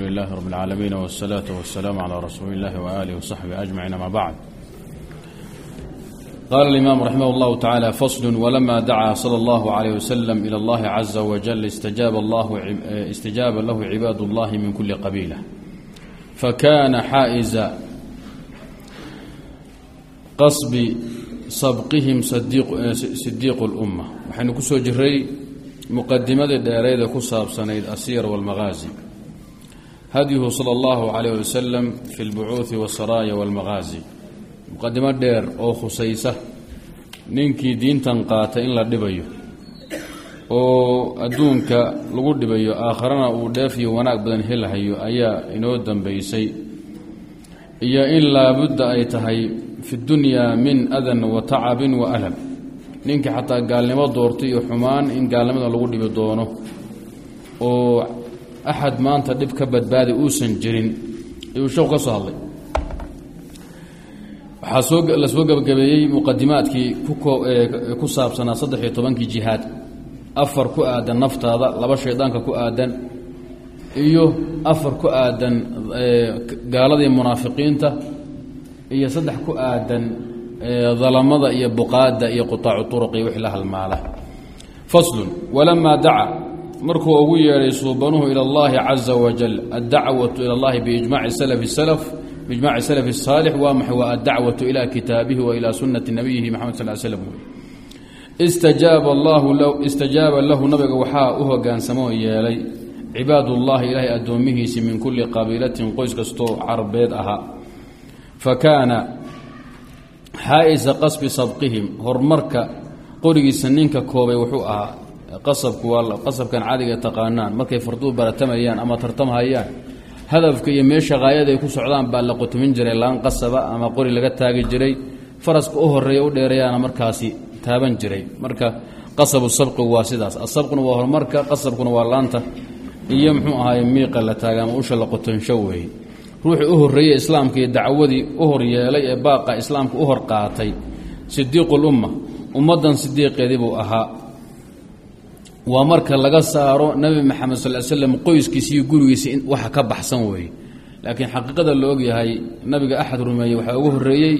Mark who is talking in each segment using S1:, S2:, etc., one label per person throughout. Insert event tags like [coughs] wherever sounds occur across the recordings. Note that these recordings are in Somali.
S1: alxamdu lilahi rab اlcaalamiin wالsalaaةu waالsalaam calى rasuuli اllahi waaalih wsaxbi ajmaciin ama bacd qala اlimam raximah اllahu tacala faslu wlama dacaa salى اllahu عalيyh waslm ilى اllahi caza wajal istajaaba lahu cibaad اllahi min kuli qabiila fakana xaa'iza qasbi sabqihim sidiiq اlumma waxaynu ku soo jiray muqadimadii dheereeda ku saabsanayd asiyar wاlmagaazi hadyuhu salى اllahu عalayh wasalam fi اlbucuuثi wاsaraaya wاlmagaazi muqadimo dheer oo khusaysa ninkii diintan qaata in la dhibayo oo adduunka lagu dhibayo aakharana uu dheef iyo wanaag badan helahayo ayaa inoo dambaysay iyo in laabudda ay tahay fi اdunyaa min adan wa tacabin wa alam ninkii xataa gaalnimo doortay iyo xumaan in gaalnimada lagu dhibi doono oo axad maanta dhib ka badbaadi uusan jirin ayuu sheekhu ka soo hadlay waxaa soo la soo gebagabeeyey muqadimaadkii ku saabsanaa saddex iyo tobankii jihaad afar ku aadan naftaada laba shaydaanka ku aadan iyo afar ku aadan gaaladii munaafiqiinta iyo saddex ku aadan dalamada iyo buqaada iyo qutaacu turuq iyo wixii la halmaala faslun walamaa daca markuu ugu yeedhay suubanuhu ila اllahi caza wajal addacwatu ila اllahi biijmaci salafi salaf biijmaci salafi الsaalix waa maxay waa addacwatu ila kitaabihi wa ila sunati nabiyihi maxamed sal slm istajaaba allahu istajaaba lahu nabiga waxaa u hogaansamoo yeelay cibaad ullahi ilaahay addoomihiisi min kuli qabiilatin qoys kastoo carbeed ahaa fakaana xaa'isa qasbi sabqihim horumarka qorigiisa ninka koobay wuxuu ahaa qasabku waa qasabkan caadiga taqaanaan. Markay farduu baratamayaan ama tartamhayaan hadafka iyo meesha haayada ay ku socdaan baa la qutumin jiray laan qasaba ama qori laga taagi jiray faraska u horreeya u dheereeyaana markaasi taaban jiray. Marka qasabu sabqi waa sidaas. Asabquna waa horumarka qasabkuna waa laanta. Iyo muxuu ahaay miiqa la taaga ama usha la qutunsho weeye. Ruuxii u horreeyey islaamka iyo dacwadii u hor yeelay ee baaqa islaamka u hor qaatay sidiiqulumma ummaddan sidiiqeedii buu ahaa waa marka laga saaro nebi maxamed sal l slam qoyskiisa iyo gurigiisa waxa ka baxsan weeye. Laakiin xaqiiqada la ogyahay nabiga axad rumeeyey waxaa ugu horreeyey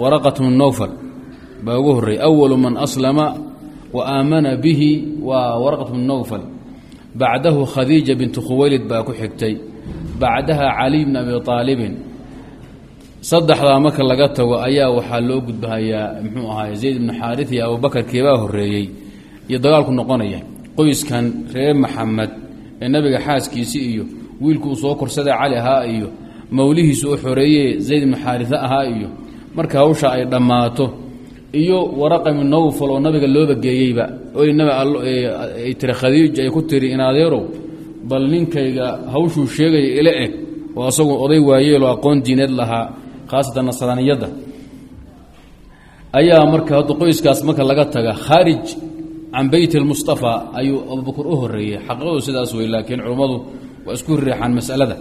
S1: waraqat bnu nowfal baa ugu horreeyey awalu man aslama wa aamana bihi waa waraqat bnu nowfal bacdahu khadiija bintu khuwaylid baa ku xigtay. Bacdaha caliy bn abi aalibin saddexdaa marka laga tago ayaa waxaa loo gudbahayaa muxuu ahaay zayd ibnu xaarit iyo abubakar keebaa horreeyey iyo dagaalku noqonaya. Qoyskan reer maxamed ee nabiga xaaskiisi iyo wiilku uu soo korsaday cali ahaa iyo mawlihiisu u xoreeye zayd ibnu ahaa iyo marka hawsha ay dhammaato iyo waraqa ibnu nawfal oo nabiga looba geeyeyba oy nabi ay tiri khadiij ay ku tiri inadeerow bal ninkayga hawshuu sheegaya ila eg oo asagu oday waayeeloo aqoon diineed lahaa khaasatan nasraaniyadda ayaa marka hadda qoyskaas marka laga taga khaarij can beyt اlmustafa ayuu abubakr u horeeyey xaqiiqadu sidaas wey laakiin culummadu waa isku riixaan masalada.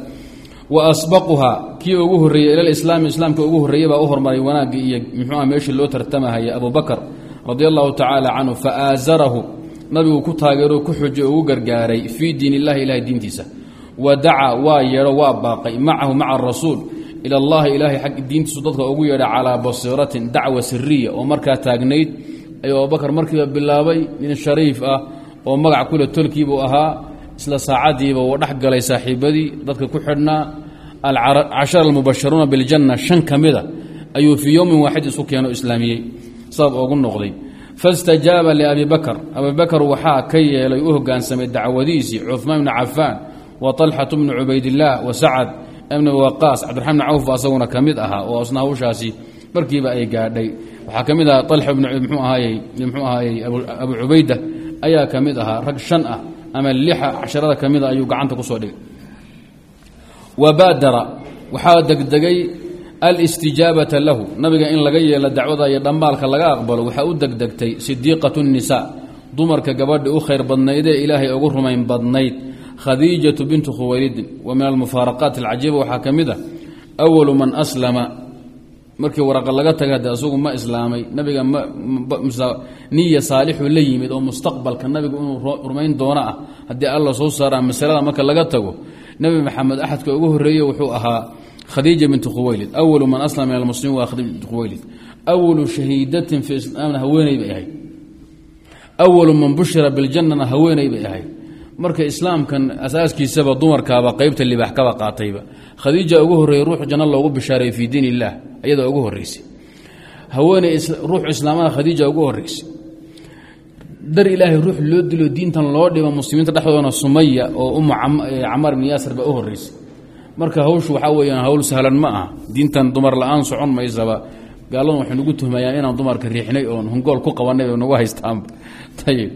S1: Wa asbaquha kii ugu horreeyey ila islaami islaamka ugu horreeyey baa u hormaray wanaaggii iyo muxuuha meeshii loo tartamahaya abubakr radi allahu tacaala canhu faaasarahu nabigu ku taageero ku xujo ugu gargaaray fii diin illahi diintiisa. Wa daca waa yeedho waa baaqay macahu maca arasuul ila allahi ilaahay ag diintiisu dadka ugu yeedha calaa basiiratin dacwa siriya oo markaa taagnayd ayuu abubakar markiiba bilaabay nin shariif ah oo magac kule tolkiibuu ahaa isla saacadiiba uu dhex galay saaxiibadii. Dadka ku xidhnaa alcashara almubasharuuna biljanna shan ka mida ayuu fii yowmin waaxid isu keeno islaamiyey sabab ugu noqday. Fastajaaba liabi bakar abi bakar waxaa ka yeelay u hoggaansamay dacwadiisii cumaan bni cafaan wa talxatu bnu cubaydillaah wa sacad ibni waqaas cabdiraxman bni cawf ba asaguna ka mid ahaa oo asna hawshaasi markiiba ay gaadhay waxaa ka mid ahaa alxa mxuu ahaayey abu cubayda ayaa ka mid ahaa rag shan ah ama lixa casharada ka mida ayuu gacanta ku soo dhigay. Wa baadara waxaa degdegay alistijaabata lahu nabiga in laga yeelo dacwada iyo dhambaalka laga aqbalo waxaa u degdegtay sidiiqat الnisaa dumarka gabadhi u khayr badnaydee ilaahay ugu rumayn badnayd khadiijatu bintu khuwaylidin wa min almufaaraqaat alcajiiba waxaa ka mid a awalu man aslama markii waraqa laga taga hade asagu ma islaamay nabiga niya saalixu la yimid oo mustaqbalka nabigu inuu rumayn doono ah haddii alla soo saaraa masalada marka laga tago nebi maxamed axadka ugu horeeye wuxuu ahaa khadiija bintu khuwaylid. Awalu man aslama min almuslimiin waa khadiija bintu khuwaylid. Awalu shahiidatin fi islaamna haweeney bay ahayd. Awalu man bushira biljannana haweeney bay ahayd marka islaamkan asaaskiisaba dumarkaaba qeybta libaax kaba qaatayba. Khadiija ugu horreeyey ruux janno loogu bishaareeyey fii diin illaah ayadaa ugu horreysay. Haweeney ruux islaamada khadiija ugu horreysay. Dar ilaahay ruux loo dilo diintan loo dhibo muslimiinta dhexdoodana sumaya oo umu camaar ibni yaasir baa u horreysay. Marka hawshu waxaa weyaan hawl sahlan ma aha. Diintan dumar la'aan socon maysaba gaaladu waxay nagu tuhmayaan inaan dumarka riixnay oon hungool ku qabanay nagu haystaanba. [laughs] Ayib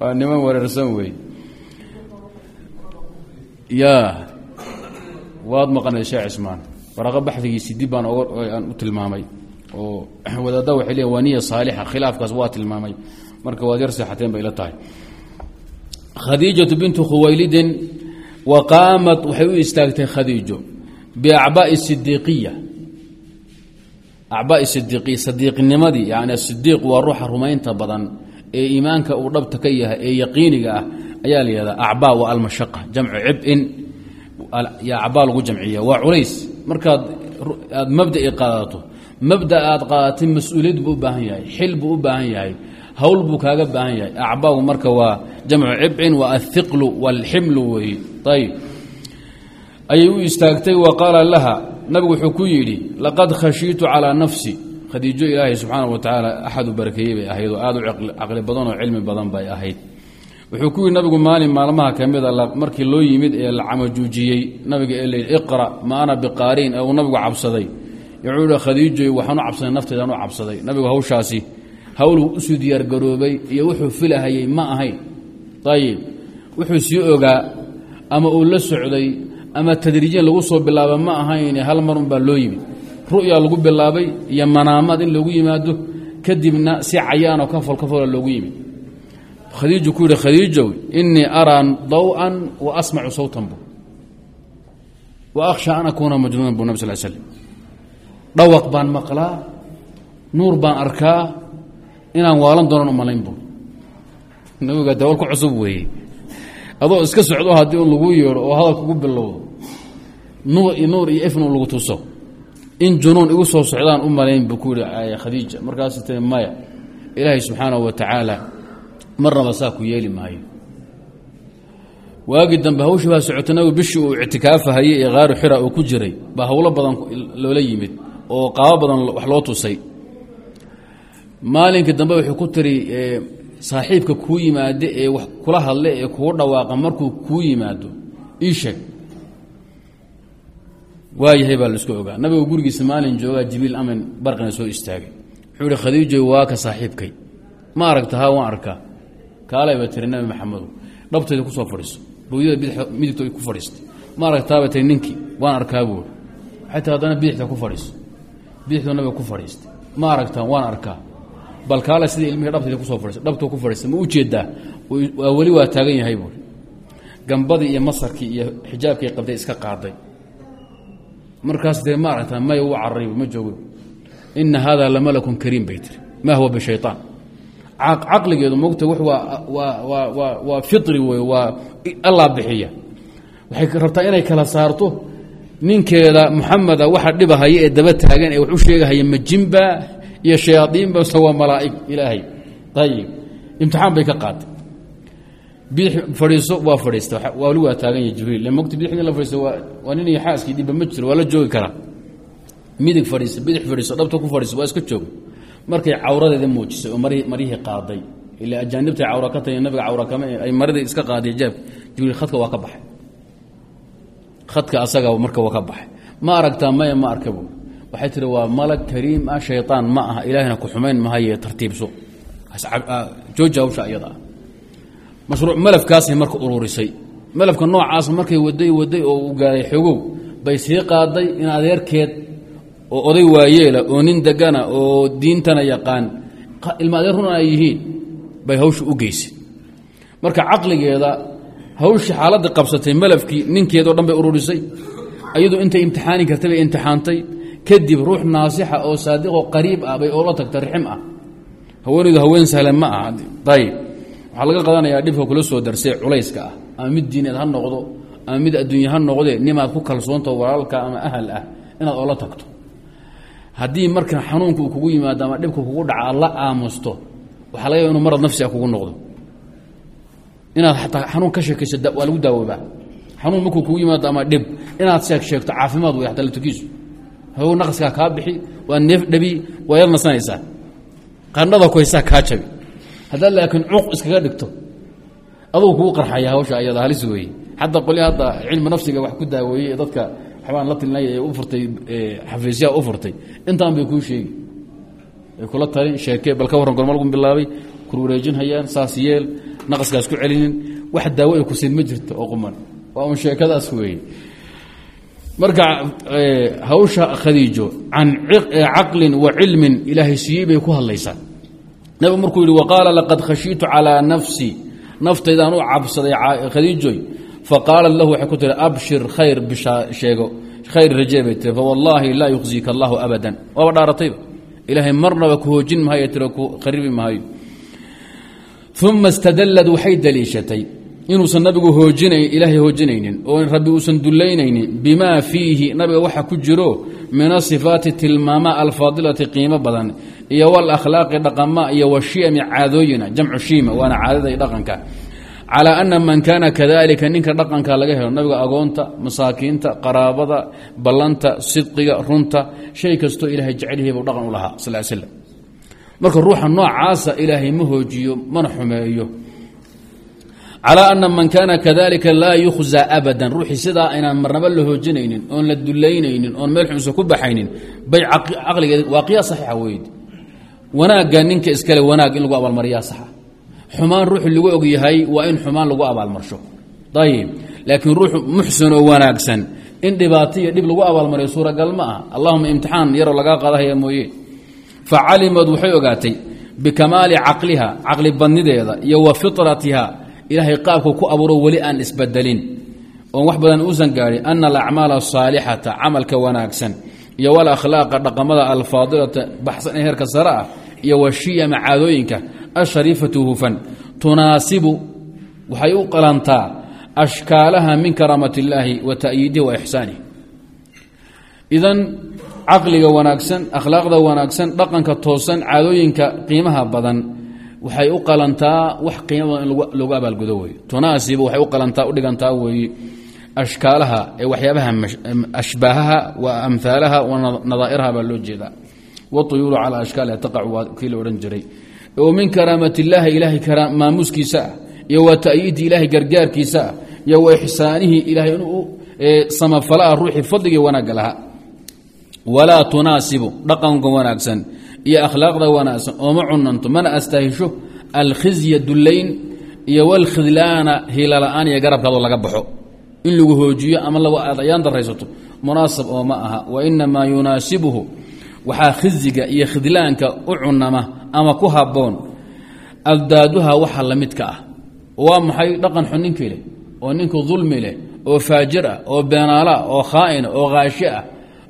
S1: waa niman wareersan wey ya waad maqanay sheekh cismaan baraqo baxdigiisi dib baan aan u tilmaamay. Oo [clears throat] wadaadda waxay leeyiin waa niya saalixa. Khilaafkaas waa tilmaamay. Marka waad yar seexateen bay la tahay. Khadiijatu bintu khuwaylidin wa qaamat waxay u istaagtay khadiijo biacbaa'i sidiiqiya acbaa'i sidiiqiya sadiiqnimadii yani asidiiq waa ruuxa rumaynta badan ee iimaanka uu dhabta ka yahay ee yaqiiniga ah ayaa la yihahdaa acbaa waa almashaqa jamcu cib'in acbaa lagu jamciya waa culays. Markaad aad mabda'i qaadato mabda aad qaadatay mas'uuliyad buu u baahan yahay xil buu u baahan yahay hawl buu kaaga baahan yahay. Acbaagu marka waa jamcu cibcin waa alhiqlu waalximlu weeye ayib ayay u istaagtay wa qaala laha nabigu wuxuu ku yidhi laqad khashiitu calaa nafsi. Khadiijo ilaahay subxaana wa tacaala axadu barakeeyey bay ahayd oo aad u caqli badan oo cilmi badan bay ahayd wuxuu ku yidhi nabigu maalin maalmaha ka mida markii loo yimid ee la camajuujiyey nabiga ee layidhi iqra ma ana biqaariin ee uu nabigu cabsaday wuxuu yihi khadiijoy waxaan u cabsaday nafteedaan u cabsaday. Nabigu hawshaasi hawluu usuu diyaargaroobay iyo wuxuu filahayey ma ahayn. Ayib wuxuu sii ogaa ama uu la socday ama tadriijiyan lagu soo bilaaba ma ahayne hal mar unbaa loo yimid. Ru'yaa lagu bilaabay iyo manaamaad in loogu yimaado kadibna si cayaanoo kafol kafola loogu yimid khadiiju ku yidhi khadiijow inii araa daw-an wa asmacu sawtan bu wa akhsha an akuuna majnuunan bu nabi sal slm dhawaq baan maqlaa nuur baan arkaa inaan waalan doonan u malayn bu nabiga dawal ku cusub weeye. Adoo iska socdo haddii un lagu yeedho oo hadalka ugu bilowdo. Nuur iyo ifn lagu tuso. In junuun igu soo socdaan u malayn buu ku yihi khadiija markaas tiri maya ilaahay subxaanahu wa tacaala marnaba saa ku yeeli maayo. Waagii dambe hawshii baa socota nabigu bishii uu ictikaafahayey ee qaaru xira uu ku jiray baa howlo badan loola yimid oo qaabo badan wax loo tusay. Maalinkii dambe wuxuu ku tiri saaxiibka kuu yimaado ee wax kula hadle ee kugu dhawaaqa markuu kuu yimaado ii sheeg. Waayahay baa la isku ogaa. Nabigu gurigiisa maalin joogaa jibriil amin barqina soo istaagay. Wuxuu ihi khadiijo waa ka saaxiibkay. Ma aragta waan arkaa kaalayba tiri nabi maxamedo dhabtayda ku soo fadhiiso. Bowdada midigtooda ku fadhiistay. Ma aragtaaba tiri ninkii waan arkaa buuri tii haddana bidixda ku fadhiiso. Bidixdoo nabiga ku fadhiistay. Ma aragtaa waan arkaa. Bal kaale sida ilmihii dhabtayda ku soo fadhiistay. Dhabtoo ku fadhiistay ma u jeedaa. Weli waa taagan yahay buuri gambadii iyo masarkii iyo xijaabkii qabtay iska qaaday. Markaas dee ma aragtaa maya u cararayb ma joogo ina hada lamalakun kariim bay tiri. Ma huwa bishayطaan caqligeedu mogta waa firi wey waa allaa bixiya. Waxay rabtaa inay kala saarto ninkeeda muxameda waxa dhibahaya ee daba taagan ee wax u sheegahaya majinba iyo shayaaiinba se waa malaaig ilaahay. Ayib imtixaan bay ka qaatay bidix fadhiiso waa fadhiista wali waa taagan yahay jibriil. Mogta bidix in la fadhiisto waa nin iyo xaaskii dhibba ma jiro waa la joogi karaa. Midig fadhiisa bidix fadhiiso dhabta ku fadhiiso waa iska jooga markay cawradeeda muujisay oo maryihii qaaday. Ila ajaanibtay cawra ka tahi nabiga cawra kama ay maradii iska qaaday jaabka jibriil khadka waa ka baxay. Khadka asaga marka waa ka baxay. Ma aragtaa maya ma arka waxay tihi waa malag kariim ah shayطaan ma aha. Ilaahina ku xumayn mahaye tartiibso. Jooji hawsha iyada ah mashruuc malafkaasay marka ururisay malafka noocaas markay waday waday oo uu gaaray xogow bay sii qaaday in adeerkeed oo oday waayeela oo nin degana oo diintana yaqaan ilma adeer run ay yihiin bay hawsha u geysay marka caqligeeda hawshii xaaladda qabsatay malafkii ninkeedao dhan bay ururisay ayadoo intay imtixaani kartay bay imtixaantay. Kadib ruux naasixa oo saadiqoo qariib ah bay oola tagta rixim ah. Haweenaydu haween sahlan ma aha. Ayib waxaa laga qadanayaa dhibka kula soo darsee culayska ah. Ama mid diineed ha noqdo ama mid adduunye ha noqdee nimaad ku kalsoontaho walaalka ama ahal ah inaad oola tagto haddii marka xanuunka uu kugu yimaado ama dhibka kugu dhaca la aamusto. Waxaa laga yaba inu marad nafsiga kugu noqdo. Inaad ataa xanuun ka sheekayso waa lagu daawoobaa xanuun markuu kugu yimaado ama dhib inaad sheeg sheegto caafimaad wey ataa latukiisu haw naqaskaa kaa bixi waa neef dhabi waa yad nasanaysaa qandhada kuhaysaa kaa jabi. Haddaad laakiin cuq iskaga dhigto adugu kugu qarxaya hawsha ayada halis weeye. Xataa qolya hadda cilmi nafsiga wax ku daaweeyey ee dadka waxbaan la tilnay ee u furtay xafiisyaha u furtay. Intaan bay kuu sheegi. Kula talin sheekee bal ka warran gorma lagu bilaabay kurwareejin hayaan saas yeel naqaskaas ku celinin wax daawo ay kusiin ma jirto oo quman. Waa un sheekadaas weeye. Marka hawsha khadiijo can caqlin wa cilmin ilaahay siiyey bay ku hadlaysaa. Nabigu markuu yidhi waqaala laqad khashiitu calaa nafsi. Naftaydaan u cabsaday khadiijoy faqaalat lahu waxay ku tihi abshir khayr sheego khayr rajee bay tiri fawallaahi laa yukhzika allahu abadan waaba dhaaratayba ilaahay marnaba ku hoojin mahayo tiro ku kharibi mahayo uma istadallad waxay daliishatay inuusan nabigu hoojina ilaahay hoojinaynin oo rabbi uusan dullaynaynin bimaa fiihi nabiga waxa ku jiro min asifaati tilmaama alfaadilati qiimo badan iyo walakhlaaqi dhaqama iyo washiyami caadooyina jamcu shiima waana caadada dhaqanka calaa ana man kaana kadalika ninka dhaqanka laga helo nabiga agoonta masaakiinta qaraabada ballanta sidqiga runta shay kastoo ilaahay jecelyahiibuu dhaqan u lahaa sal slam marka ruuxa noocaasa ilaahay ma hoojiyo mana xumeeyo. Calaa ana man kaana kadalika laa yukhza abadan ruuxii sidaa inaan marnaba la hoojinaynin oon la dulaynaynin oon meel xunsa ku baxaynin bay caqligeed waa qiyaas saxiixa weyd. Wanaagga ninka iskale wanaag in lagu abaalmariyaa saxa xumaan ruuxu lagu og yahay waa in xumaan lagu abaalmarsho. Ayib laakiin ruux muxsin oo wanaagsan. In dhibaato iyo dhib lagu abaalmariyo suuragal ma ah allahuma imtixaan yaroo lagaa qaadahaya mooye. Fa calimad waxay ogaatay bikamaali caqliha caqli badnideeda iyo wa fitratiha ilaahay qaabku ku abuuro weli aan isbedelin. Oon wax badan uusan gaadhin ana alacmaal asaalixata camalka wanaagsan iyo walakhlaaqa dhaqamada alfaadilata baxsan ee heerka sare ah iyo washiyama caadooyinka ashariifatu hufan tunaasibu waxay u qalantaa ashkaalaha min karaamat illaahi wa ta'yiidihi wa ixsaanihi idan caqliga wanaagsan akhlaaqda wanaagsan dhaqanka toosan caadooyinka qiimaha badan waxay u qalantaa wax qiimo badan in lagu abaalgudo wey tunaasibu waxay u qalantaa u dhigantaa weeye ashkaalaha ee waxyaabaha ashbaahaha wa amhaalaha wa nadaa'iraha baa loo jeedaa wauyuuru calaa ashkaaliha taqacu waa kii la odhan jiray oo min karaamat illaahi ilaahay maamuuskiisa ah iyo wa ta'yiidi ilaahay gargaarkiisa ah iyo wa ixsaanihi ilaahay inuu samafala ah ruuxii fadligii wanaagga lahaa. Walaa tunaasibu dhaqanka wanaagsan iyo akhlaaqda wanaagsan ooma cunanto mana astaahisho alkhizya dullayn iyo walkhidlaana hiilala'aan iyo garabkaadoo laga baxo. In lagu hoojiyo ama aad ayaan daraysato munaasab oo aha. Wa inamaa yunaasibuhu waxaa khiziga iyo khidlaanka u cunama ama ku habboon. Aldaaduha waxa la midka ah. Waa maxay dhaqan xun ninkii leh oo ninku dulmi leh oo faajir ah oo beenaala oo khaa'ina oo khaashi ah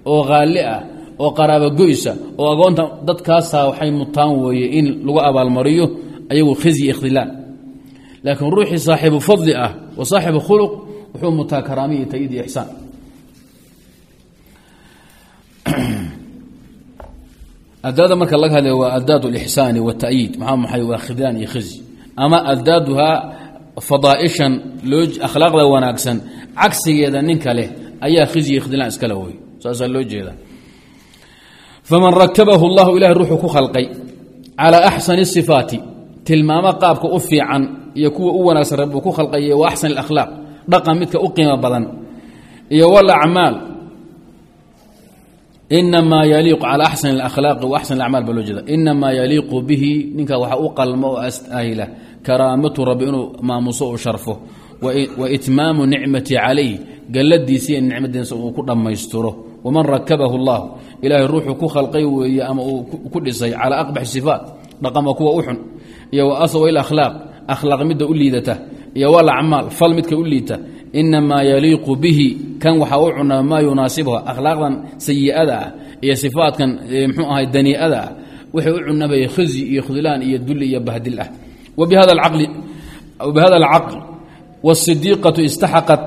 S1: oo khaalli ah oo qaraabogoysa oo agoonta dadkaasaa waxay mutaan weeye in lagu abaalmariyo ayagu khizyi ikhdilaan. Laakiin ruuxii saaxiibu fadli ah wa saaxibu khuluq wuxuu mutaa karaamiya tayid iyo ixsaan [clears throat] adaada marka laga hadlay waa adaad اlixsaani wاta'yiid maxaa maxay waa khidlaan iyo khizyi ama adaaduhaa fadaaishan loo akhlaaqda wanaagsan cagsigeeda ninka leh ayaa khizyi iyo khidlaan iskale wey saasaa loo jeeda faman rakabahu اllahu ilahay ruuxuu ku khalqay calى axsani الصifaati tilmaamo qaabka u fiican iyo kuwa u wanaagsan rabbuu ku khalqaye wa axsan اlakhlaaq dhaqan midka u qiimo badan iyo wlacmaal inamaa yaliiqu cala axsan اlakhlaaqi wa axsan acmaal baa loo jeeda inamaa yaliiqu bihi ninka waxa u qalmo oo astahila karaamatu rabbi inuu maamuso uu sharfo wa itmaamu nicmati calayh galladiisa iyo nicmadiisa uu ku dhammaystiro waman rakabahu اllah ilaahay ruuxuu ku khalqay weeye ama uu ku dhisay calaa aqbaxi sifaat dhaqama kuwa u xun iyo wa aswa ilakhlaaq akhlaaq u liidata iyo walacmaal fal midka u liita inamaa yaliiqu bihi kan waxaa u cunaa maa yunaasibuha akhlaaqdan sayi'ada ah iyo sifaatkan mxuu ahay danii'ada ah waxay u cunabay khizyi iyo khudlaan iyo dulli iyo bahdil ah wabihada alcaql wasidiiqatu istaxaqat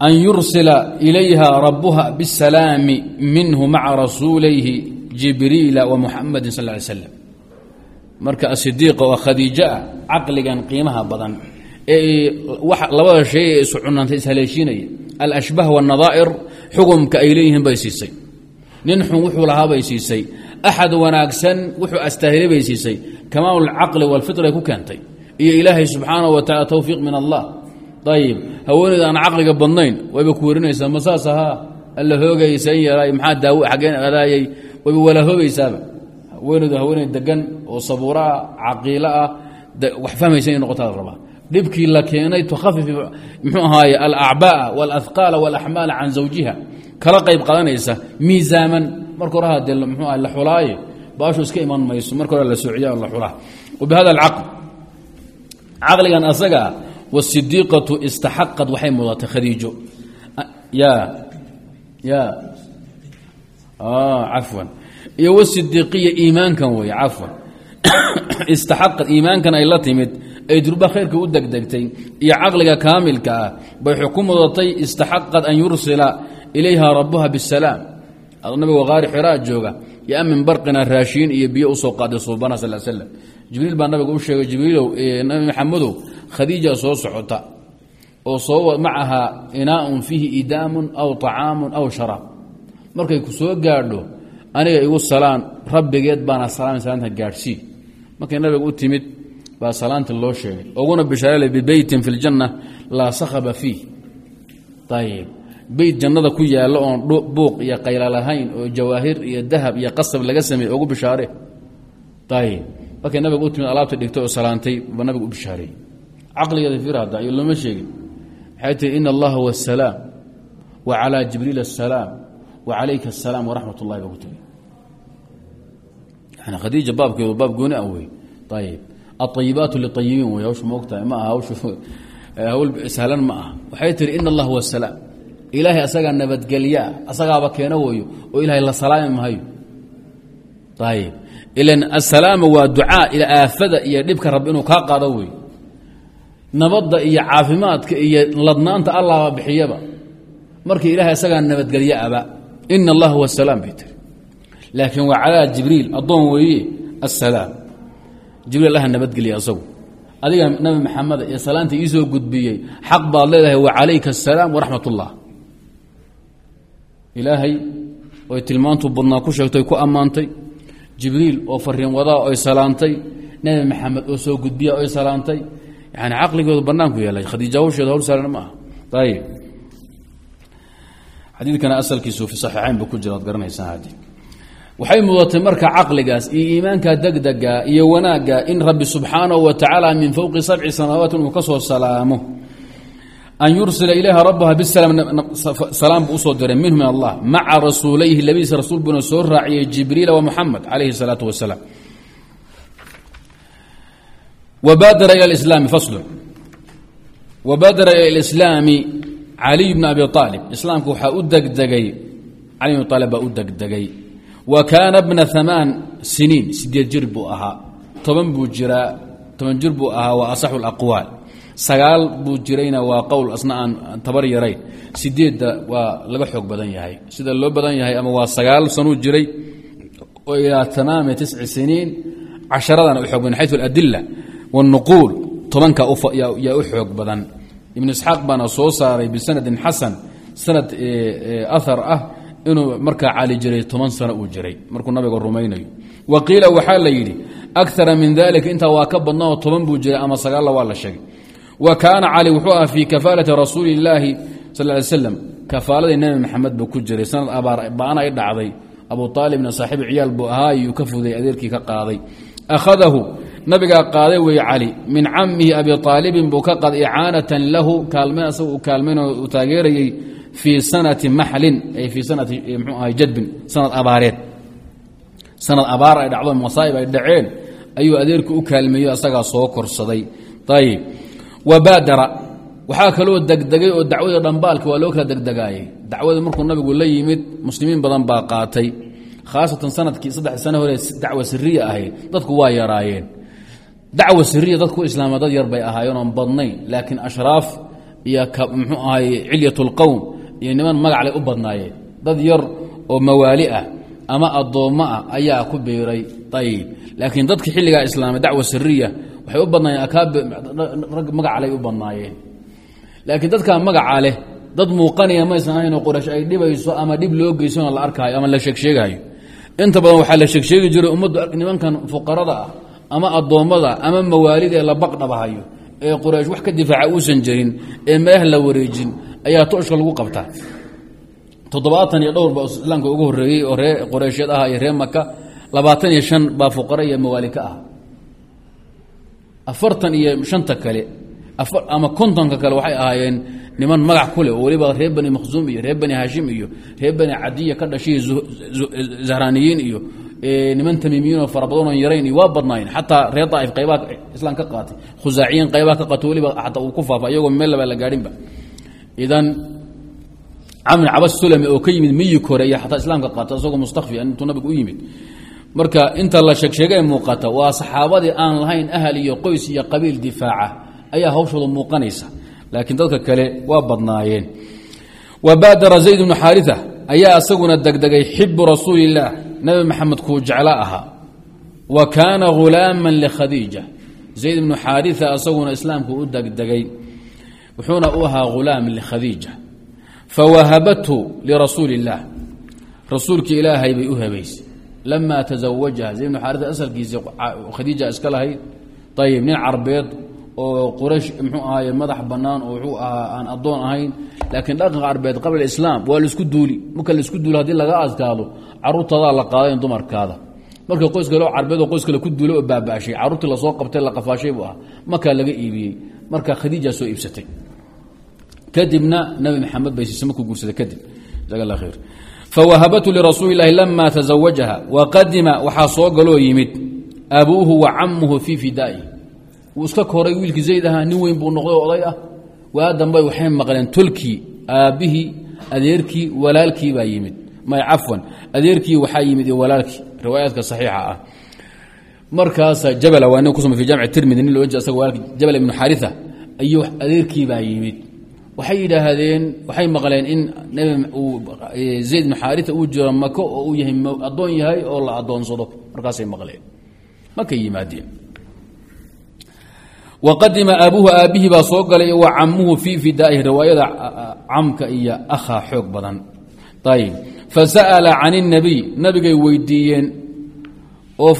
S1: an yursila ilayha rabuha bاsalaami minhu maca rasuulayhi jibriila wa muxamadi sal ly slam marka asidiiqa oo khadiijo ah caqligan qiimaha badan labada shay ee isu cunantay ishaleeshiinaya alashbah wاnadaa'ir xukumka ay leeyihiin bay siisay nin xun wuxuu lahaa bay siisay axad wanaagsan wuxuu astaahilay bay siisay kamaal اlcaqli wاlfitray ku keentay iyo ilaahay subxaanaه wa tacala towfiiq min allah ayib haweeneyda aan caqliga badnayn wayba ku warinaysaa ma saas ahaa alla hoogaysan yaray maxaa daawo xaggeen adaayay wayba wala hoogaysaaba haweeneydu haweeney degan oo sabuuro ah caqiilo ah wax fahmaysa inay noqotaa la rabaa dhibkii la keenay tukhafif muxuu ahaaye alacbaa wاlahqaala wاlaxmaala can zawjiha. Kala qayb qadanaysa miisaaman marka hore hadee mxuu aha la xulaaye baashu iska iman mayso. Marka la soociya la xulaa. Wabihada alcaql. Caqligan asagaa wasidiiqatu istaxaqad waxay mudatay khadiijo. Ya ya. Cafwan. Iyo wasidiiqiya iimaankan wey cafwan. [coughs] Istaxaqad iimaankan ay la ay durba khayrka u degdegtay iyo caqliga kaamilka ah bay xu ku mudatay istaxaqad an yursila ilayha rabuha bisalaam. Nabigo qaari xiraa jooga yo amin barqina raashiin iyo biyo u soo qaaday suubana sal slam jibriil baa nabiga u sheegay jibriilow nabi maxamedow khadiija soo socota oo soo macaha inaaun fiihi idaamun aw طacaamun aw sharaab markay ku soo gaadho aniga igu salaan rabbigeed baana salaam salaanta gaadhsii markay nabiga u timid baa salaanti loo sheegay. Uguna bishaarale bibeytin fi ljanna laa sakhaba fiih ayib beyt jannada ku yaalla oon buuq iyo qayla lahayn oo jawaahir iyo dahab iyo qasab laga sameeyey ugu bishaare. Ayib markay nabiga u timid alaabta dhigtay oo salaantay ba nabiga u bishaareeyey caqligeeda fiir hadda iyo looma sheegin. Waxay tihi ina allaha huwa wa calaa jibriil asalaam wa calayka asalaam waraxmat ullahi baa ku tegi yani khadiija baabkeedu baab gooni ah wey ayib aayibaatu liayibiin wey hawsha moogtahay ma aha hawl sahlan ma aha waxay tihi ina allah huwa asalaam ilaahay asagaa nabadgelyaa asagaaba keeno weyo oo ilaahay la salaami mahayo ayib ilan asalaama waa ducaa ila aafada iyo dhibka rabbi inuu kaa qaado wey nabadda iyo caafimaadka iyo ladnaanta allahba bixiyaba marka ilaahay asagaa nabadgelye aba ina allah huwa asalaam bay tiri laakiin waa calaa jibriil addoon weeye asalaam jibriil allaha nabadgelya asagu. Adiga nabi maxameda ee salaanta iisoo gudbiyey xaq baad leedahay wa calayka asalaam waraxmat ullah ilaahay oy tilmaantu badnaa ku sheegtay ku ammaantay. Jibriil oo fariin wadaa oy salaantay. Nabi maxamed oo soo gudbiya oy salaantay. Yani caqligooda banaanku yeelay. Khadiija hawsheeda hawl saaran ma aha ayib xadiidkana asalkiisu fi saxiixayn bu ku jira garanaysaan hadi waxay mudatay marka caqligaas iyo iimaanka degdega iyo wanaagga in rabbi subxaanahu wa tacaala min fowqi sabci samaawaat inuu ka soo salaamo an yursila ilayha rabaha bisalaam buu usoo diray minhu min allah maca rasuulayhi labadiisa rasuul buuna soo raaciyey jibriila wa muxamed calayhi salaatu wasalaam wbaadara ilى اslaami faslu wabaadara ilى اlislaami caliy bn abi aalib islaamka waxaa u degdegay cali bn aalib baa u degdegay wa kaana bna amaan siniin sideed jir buu ahaa. Toban buu jiraa toban jir buu ahaa waa asaxu اlaqwaal sagaal buu jirayna waa qowl asna aan tabar yarayn sideedda waa laga xoog badan yahay. Sida loo badan yahay ama waa sagaal sanuu jiray oo ilaa tamaami tisci siniin casharadana u xoog badan xayu aladila wاnuquul tobanka yaa u xoog badan. Ibn isxaaq baana soo saaray bisanadin xasan sanad ahar ah inuu markaa cali jiray toban sano uu jiray markuu nabiga rumaynayo. Wa qiila waxaa la yidhi akara min dalika intaa waa ka badnaoo toban buu jiray ama sagaalla waa la sheegay. Wa kaana cali wuxuu ahaa fii kafaalati rasuuli illaahi sal ly slam kafaaladii nebi maxamed buu ku jiray sanad abaar baana ay dhacday. Abu aalibna saaxiib ciyaal buu ahaa iyuu ka fuday adeerkii ka qaaday. Akhadahu nabigaa qaaday wey cali min camihi abi aalibin buu ka qaaday icaanatan lahu kaalmeyn asaga uu kaalmeynoo uu taageerayey fii sanati maxlin ay fii sanati mxuu ahay jadbin sanad abaareed. Sanad abaar ay dhacdo masaa'ib ay dhaceen ayuu adeerku u kaalmeeyo asagaa soo korsaday. Ayib wabaadara waxaa kaloo degdegay oo dacwada dhambaalka waa loo kala degdegaayey. Dacwada markuu nabigu la yimid muslimiin badan baa qaatay. Khaasatan sannadkii saddex sano hore dacwa siriya ahayd dadku waa yaraayeen. Dacwa siriya dadku islaama dad yar bay ahaayeen oon badnayn laakiin ashraaf iyo iyo niman magacle u badnaayeen. Dad yar oo mawaali ah ama addoommo ah ayaa ku biiray. Ayib laakiin dadka xilligaa islaamay dacwa siriya waxay u badnaayeen akaabirag magacalay u badnaayeen. Laakiin dadkaa magaca leh dad muuqanaya maysan ahaynoo quraysh ay dhibayso ama dhib loo geysano la arkaayo ama la sheegsheegayo inta badan waxaa la sheegsheegi jiray ummaddu nimankan fuqarada ah ama addoommada ama mawaalida ee la baqdhabahayo ee quraysh wax ka difaaca uusan jirin ee meelaha la wareejin ayaa tooshka lagu qabtaa. Toddobaatan iyo dhowr baa islaamka ugu horreeyey oo ree qoreysheed ah iyo ree maka labaatan iyo shan baa fuqara iyo mawaali ka ah afartan iyo shanta kale ama kontonka kale waxay ahaayeen niman magac ku leh oo weliba reer bani makhsuum iyo reer bani haashim iyo reer bani cadiya ka dhashay zahraaniyiin iyo niman tamiimiyiinoo fara badanoo yarayn iyo waa badnaayeen. Xataa reer daaif qaybaha islaam ka qaatay khusaaciyiin qaybaha ka qaatay weliba xataa uu ku faafa iyagoo meel laba la gaadhinba idan camr cabas sulami oo ka yimid miyi kore iyo xataa islaamka qaata isagoo mustakfi intuu nabigu u yimid marka inta la sheegsheega ee muuqata waa saxaabadii aan lahayn ahal iyo qoys iyo qabiil difaaca ayaa hawshooda muuqanaysa laakiin dadka kale waa badnaayeen wa baadara zayd bnu xaaria ayaa isaguna degdegay xibu rasuulillaah nabi maxamed kuu jeclo ahaa wa kaana hulaaman likhadiija zayd bnu xaaria isaguna islaamku u degdegay wuxuuna u ahaa hulaam likhadiija. Fawahabathu lirasuuli illaah rasuulkii ilaahay bay u habaysay. Lama tazawajaha zayd bnu xaaria asalkiisii khadiija iska lahayd? Ayib nin carbeed oo quraysh mxuu ahaay madax bannaan oo wuxuu ahaa aan addoon ahayn. Laakiin dhaqanka carbeed qabla islaam waa la isku duuli. Marka la isku duuli marka qoys kale oo carbeed oo ku duulay oo baaba'shay carruurtii la soo qabtay la qafaashay buu ah markaa laga iibiyey marka khadiija soo iibsatay. Kadibna nabi maxamed bay siise markuu guursaday kadib. Fawahabatu lirasuuli illaahi lama tazawajaha waqadima waxaa soo galoo yimid abuuhu wa camuhu fii fidaa'i. Wuu iska koray wiilkii zayd ahaa nin weyn buu noqday oo oday ah. Waa dambe waxay maqleen tolkii aabbihii adeerkii walaalkii baa yimid. May cafwan adeerkii waxaa yimid iyo walaalkii. Riwaayaadka saxiixa ah markaasa jabala waa nin kusuma fi jamci tirmidi nin loo jeeda asaga walaalki jabal ibnu xaritha ayuu adeerkii baa yimid. Waxay yidhaahdeen waxay maqleen in nabi zayd ibnu xaritha uu jiro mako oo uu yahay addoon yahay oo la addoonsado. Markaasay maqleen. Markay yimaadeen. Waqadima aabuhu aabbihii baa soo galay wa camuhu fii fidaa'ihi riwaayada camka iyo akhaa xoog badan. Ayib fasa'ala can الnabiy nabigay weydiiyeen oo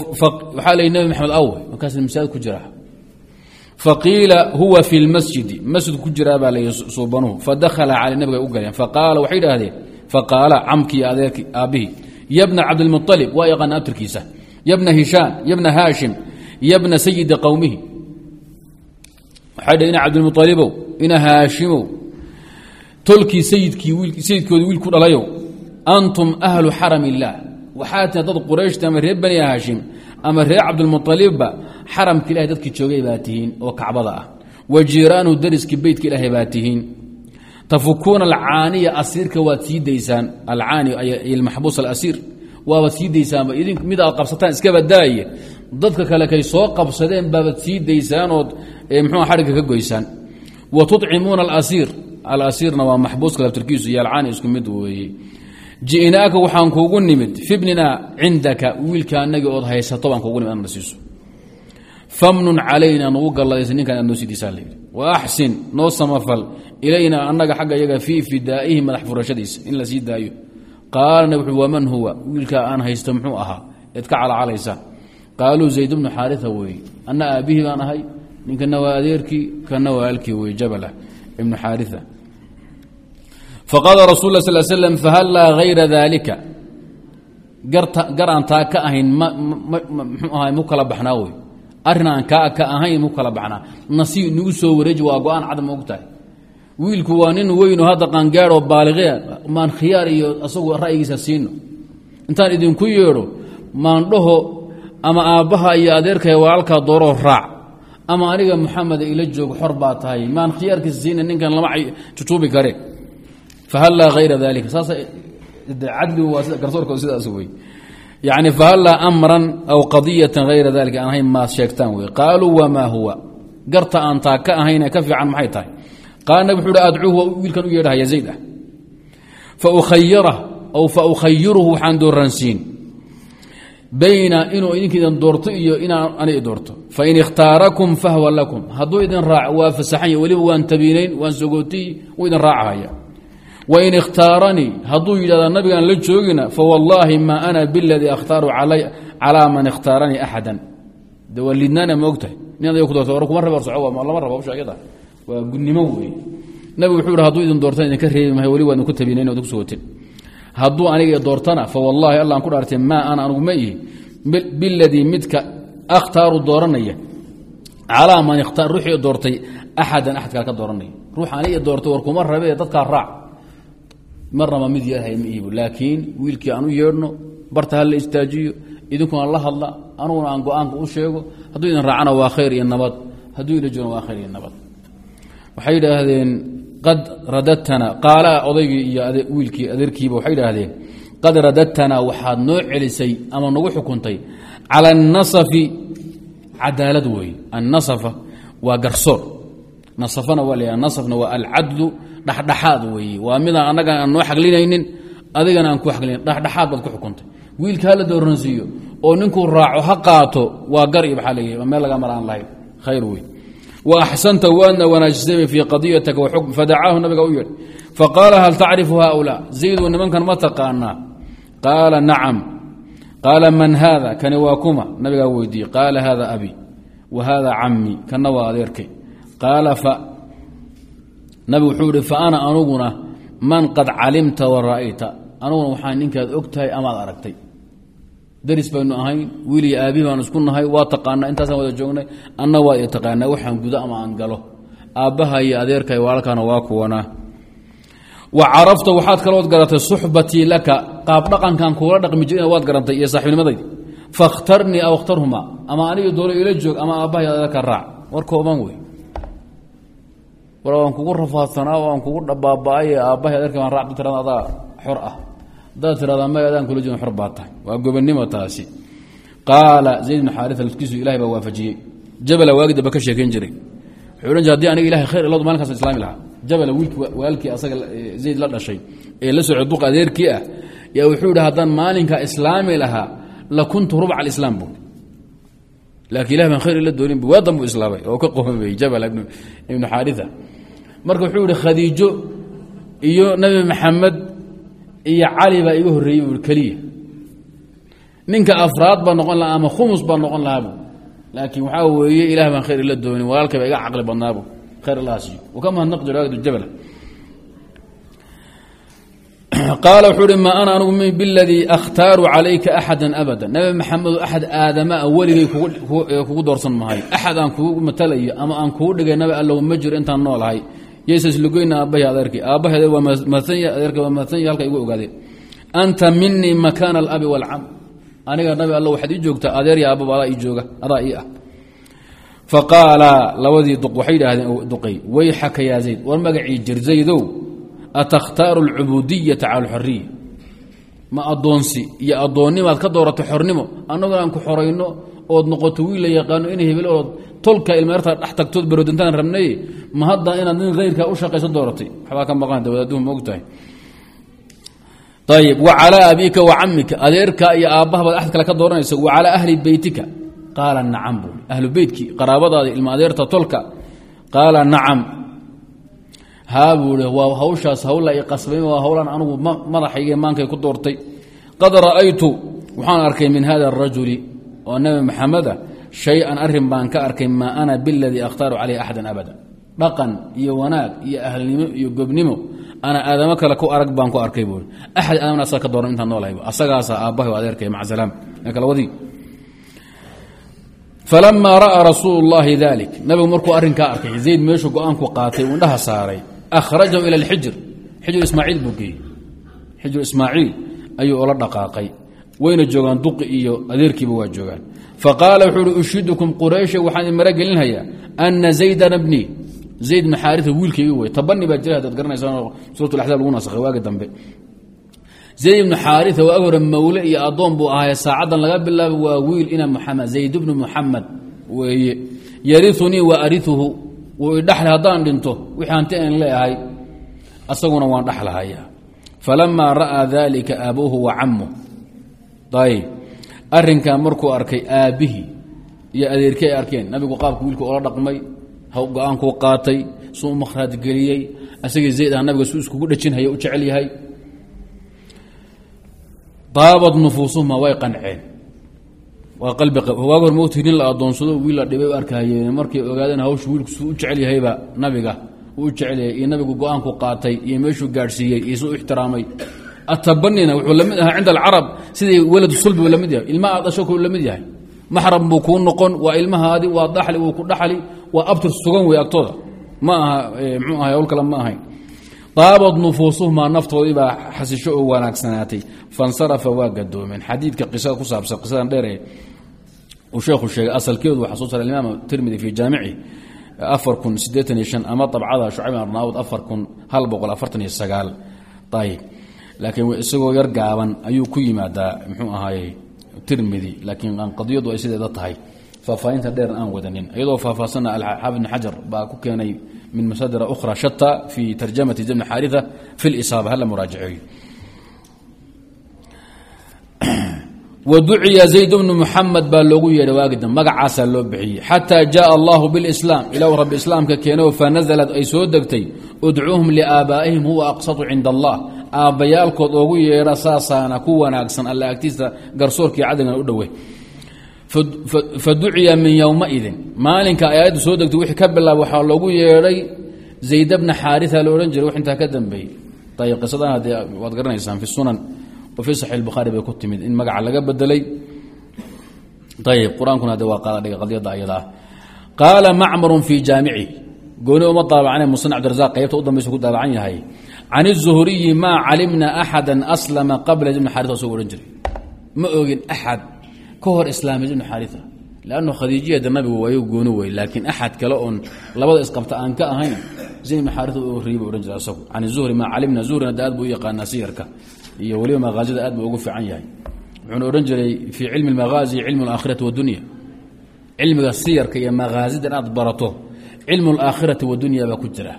S1: waxaa la nabi maxamed aw markaas masaajid ku jira. Faqiila huwa fi اlmasjidi masjid ku jiraa baa layi suubanuhu. Fadakhala caley nabigay u galeen. Faqaala waxay idhaahdeen faqaala camkii adeerki aabbihii yabna cabdilmuطalib waa yaqaana abtirkiisa. Yabna hishaam yabna haashim yabna sayidi qowmihi waxay dhh ina cabdilmualibow ina haashimow tolkii sayidkii wiil ku dhalayow antum ahlu xaram waxaa tihin dad qurayshta ama reer bani haashim ama reer cabdilmualibba xaramka ilahay dadkii joogay baa tihiin oo kacbada ah. Wa jiiraanuhu dariskii beytka ilaahay baa tihiin. Tafukuuna alcaaniya asiirka waad sii daysaan. Alcaani maxbuus alasiir. Waabaad sii daysaanba idin mid qabsataan iska badaaye. Dadka kale kay soo qabsadeen baabad sii daysaanood mxuu xarigga ka goysaan. Wa tucimuuna alasiir. Alasiirna waa maxbuuska laftirkiisu iyo alcaani isku mid weeye ji'naaka waxaan kuugu nimid fibnina cindaka wiilka anagii ood haysato baan kuugu nimid siiso famnun calayna nagu galladaysa ninkan aad noo sii diisaan layidhi wa axsin noo samafal ilayna annaga xagga iyaga fii fidaa'ihi madax furashadiisa in la sii daayo. Qaalana wuxuu waman huwa? Wiilkaa aan haysto muxuu ahaa. Eed ka calacalaysaan qaaluu zayd bnu xaaria weeye anna aabbihii baan ahay ninkana waa adeerkii kana waa alkii weye jabala ibnu xaaria faqaala rasul sal slm fahallaa hayra daalika gar aan taa ka ahayn mxuu ahay mu kala baxnaa wey arrin aan kaa ka ahayn mu kala baxnaa nasiib nagu soo wareeji waa go'aan cad ma og tahay wiilku waa nin weynoo hadda qaangaadoo baaliqea maan khiyaar iyo asagu ra'yigiisa siino intaan idinku yeedho maandhaho ama aabbaha iyo adeerkay walaalkaa dooroo raac ama aniga muxameda ila joogo xor baa tahay maan khiyaarkiisa siina ninkan lama jujuubi kare fahallaa hayra dalika saas cadligu waa garsoorka sidaas wey yani fahallaa amran aw qadiyatan hayra dalika aan ahayn maad sheegtaan wey qaaluu wamaa huwa garta aan taa ka ahayne ka fiican maxay tahay qaala nabig wuxuu hi adcuuhu wiilkan u yeedhahaya zayd ah faukhayirah aw faukhayiruhu waxaan dooransiin bayna inuu idinka idin doorto iyo inaan ani doorto fain ikhtaarakum fahwa lakum hadduu idin raaco waa fasaxanya weliba waan tabiinayn waan sogootiy wuu idin raacahaya wain ikhtaaranii hadduu yidhahda nabigaan la joogina fawallaahi maa ana biladii akhtaaru calaa man ikhtaaranii axadan de waa lidnaana ma ogtahay nin adiga ku doorta or kuma soco lama raba sheegada waa gudnimo wey nabigu wuxuu hi haduu idin doortana idinka reebi mahay weli waa idinku tabiinayn o idinku sogotin hadduu aniga doortana fawallaahi allah aan ku dhaartay maa ana anugu ma ihi biladii midka akhtaaru dooranaya calaa man ruuxii doortay axadan axad kale ka dooranaya ruux aniga doortay war marnaba mid yahay ma ihibu laakiin wiilkii aan u yeedhno barta ha la istaajiyo idinkuna la hadla anuguna aan go'aanka u sheego hadduu idin raacana waa khayr iyo nabad. Hadduu ila joogna waa khayr iyo nabad. Waxay yidhaahdeen qad radadtana qaala odaygii iyo wiilkii adeerkiiba waxay idhaahdeen qad radadtanaa waxaad noo celisay ama nagu xukuntay cala annasafi cadaalad weeye annasafa waa garsoor. Nasafana waa la nasafna waa alcadlu dhexdhexaad weeye waa midaan annaga aan noo xaglinaynin adigana aan ku xaglinayn dhexdhexaad baad ku xukuntay. Wiilka hala dooransiiyo oo ninkuu raaco ha qaato waa gar iyo maxaa leeyahy meel laga maraan lahayn khayr wey wa axsanta waadna wanaajisay fii qadiyataka waxukm fadacaahu nabiga u yeedh faqaala hal tacrifu haulaa zayduu nimankan ma taqaanaa. Qaala nacam. Qaala man haada kani waa kuma. Nabigaa weydiiyey qaala haada abi wa haada cammi. Kana waa adeerkay. Qaala nabigu wuxuu ihi fa ana anuguna man qad calimta wa ra'ayta. Anuguna waxaa ninkaad og tahay amaad aragtay. Daris baynu ahayn wiil iyo aabihi baan isku nahay waa taqaanaa intaasaan wada joognay anna waa i taqaanaa waxaan gudo ama aan galo. Aabbaha iyo adeerka walaalkana waa kuwanaa wa carafta waxaad kalood garatay suxbatii laka qaab dhaqankan kuula dhaqmi jirina waad garantay iyo saaxiibnimadaydi fakhtarnii aw khtarhumaa ama aniga doolo ila joog ama aabbaha iyo adeerka raac. War kooban wey war waan kugu rafaadsanaa waan kugu dhabaaba-ay adeerka baan raacda tirada adaa xor ah. Haddaad tirahdaa may adaan kula joogin xor baa tahay. Waa gobonnimo taasi. Qaala zayd bn xaarisa lafkiisu ilahay baa waafajiyey. Jabala waagi dambe ka sheekayn jiray. Wuxuu odhan jir haddii aniga ilahay khayr iladu malinkaas islaami lahaa. Jabala wiilki walaalkii asaga zayd la dhashay ee la socday duq adeerkii ah yaa wuxuu yidhi haddaan maalinka islaami lahaa la kuntu rubca alislaam buuri laakiin ilah baan khayr ila doonin bu waa danbu islaamay oo ka qomameeyey jabal ibnu xaaria marka wuxuu yihi khadiijo iyo nebi maxamed iyo cali baa iga horreeyey bui keliya. Ninka afraad baa noqon lahaa ama khumus baa noqon lahaabu laakiin waxaa weeye ilah baan khayr ila doonin walaalkay baa iga caqli badnaabu khayr allaasiyo u ka mahadnaq jiro jabal qaala wuxuu maa ana anugu min biladii akhtaaru calayka axada abada nabi maxamedo axad aadamaa weligay kugu doorsan mahay axad aan kugu matalayo ama aan kugu dhigay nabi allow ma jiro intaan noolahay yaysaslugeyna aabbahi adeerkii aabbahi waa mahadsanya halka igu ogaadeen anta minii makaana alabi waalcam aniga nabi allow waxaad ii joogtaa adeer iyo aababa adaa jooga adaa ii ah faqaala labadii duq waxay yidhaahdeen duqay wayxaka yaa zayd war magacii jir zaydow atakhtaaru alcubudiyata cala alxoriya ma addoonsi iyo addoonnimaad ka dooratay xornimo annaguna aan ku xorayno ood noqoto wiil la yaqaano in hebel ood tolka ilmeerta dhex tagtood baroodintaan rabnay ma hadda inaad nin hayrkaa u shaqayso dooratay. Waxbaa ka maqan dawadaduhu ma og tahay ayib wa calaa abiika wa camika adeerka iyo aabbaha baad axad kale ka dooranaysa wa calaa ahli beytika. Qaala nacam buui ahlu beytkii qaraabadaadi ilma haa buu i waa hawshaas hawla i qasbay waa hawlaan anugu madaxayga maankay ku doortay. Qad ra'aytu waxaan arkay min hada arajuli oo nabi maxameda shay-an arrin baan ka arkay maa ana biladii akhtaaru caleyh axadan abada dhaqan iyo wanaag iyo ahlnimo iyo gobnimo ana aadamo kale ku arag baan ku arkay buui axad aadamna asaga ka dooran intaan noolahayba asagaasa aabbahay adeerkay maca salaam. Ee kala wadii falamaa ra'aa rasuulu llaahi dalik nabigu markuu arrinkaa arkay zayd meeshuu go'aanku qaatay indhaha saaray akhrajahu ila alxijr xijru ismaaciil buu geeyey xijru ismaaciil ayuu ula dhaqaaqay wayna joogaan duqi iyo adeerkiiba waa joogaan faqaala wuxuu uhi ushidukum quraysha waxaan idin mara gelinhayaa ana zaydana bni zayd bn xaaria wiilkaygi wey tabani baa jira hadaad garanaysaan suurat laxzaab lagu nasakhay waagi dambe zayd ibnu xaaria waag hore mawle iyo addoon buu ahaay saacaddan laga bilaabo waa wiil ina muxamed zayd bnu muxamed weeye yariunii wa ariuhu wuu idhaxli haddaan dhinto wixii hanti aan leeahay asaguna waan dhaxlahayaa. Falamaa ra'aa daalika aabuuhu wa camuh ayb arrinkan markuu arkay aabbihii iyo adeerkii ay arkeen nabigu qaabku wiilku ola dhaqmay go'aankuu qaatay suu makhraadgeliyey asagii zayd ah nabiga suu iskugu dhejinhaya u jecel yahay. Daabad nufuusuhuma way qanceen waa qalbi waag hor mowti nin la adoonsado wiil la dhibay u arkahayeen markay ogaadeen hawshu wiilku suu u jecel yahayba nabiga u jecel yahay iyo nabigu go'aanku qaatay iyo meeshuu gaadhsiiyey iyo suu u ixtiraamay. Atabanina wuxuu la mid ahaa cinda alcarab sidii waladu sulbi la mid yahay. Ilma aad dhasho kuu la mid yahay. Maxram buu kuu noqon waa ilmahaadi waa daxli wuu ku dhaxli waa abtir sugan wey agtooda. Ma aha mxuu ahay hawl kale ma ahayn daabad nufuusuhumaa naftoodii baa xasisho oo wanaagsanaatay. Fansarafa waa gadoomeen. Xadiidka qisada ku saabsan qisadan dheere sheekhu sheegay asalkeedu waxaa soo saray imaam tirmidi fii jaamici afar kun sideetan iyo shan ama dabcada shucayb arnaawud afar kun hal boqol afartan iyo sagaal. Ayib laakiin isagoo yar gaaban ayuu ku yimaadaa muxuu ahaaye tirmidi laakiin qadiyadu ay sideeda tahay. Faahfaahinta dheer aan wadanin. Iyadoo faahfaahsana alxaafid bn xajar baa ku keenay min masadira ukhra shata fi tarjamati zbn xaariثa fi lisaaba hala muraajaceeyo wduciya zayd bnu muxamed baa loogu yeedhay waagi dambe. Magacaasaa loo bixiyey. Xataa jaaa allahu biاlislaam ilahu rabbi islaamka keeno fanazlat ay soo degtay udcuuhum liaabaa'ihim huwa aqsatu cinda allah. Aabbayaalkood oogu yeedha saasaana ku wanaagsan alla agtiisa garsoorkii cadligan u dhowe faduciya min yowmaidin maalinka ay aayaddu soo degtay wixii ka bilaaba waxaa loogu yeedhay zayd bna xaaria la odhan jiray wax intaa wa fii saxix bukhaari bay ku timid in magaca laga bedelay ayb qur'aankuna de waa qaadadhiga qadiyadda ayadaa qaala macmarun fii jaamici gooni uma daabacane musan cabdirazaq qaybta u dambaysa ku daabacan yahay can الzuhriyi maa calimna axada aslama qabla ibn xaria soo odhan jiray ma ogin axad ka hor islaamay ibn xaria lannu khadiijiyada nabigu waayo gooni wey laakiin axad kale oon labada isqabta aan ka ahayn zayd ibn xaria bu odhan jiray asagu can zuhri maa calimna zuhrina de aad buu u yaqaanaa siyarka iyo weliba maqaazida aad buu ugu fiican yahay wuxuuna odhan jiray fii cilmi اlmaqaazi cilmu اlaakhirati wadunya cilmiga siyarka iyo maqaazida inaad barato cilmu اlaakhirati wadunya baa ku jira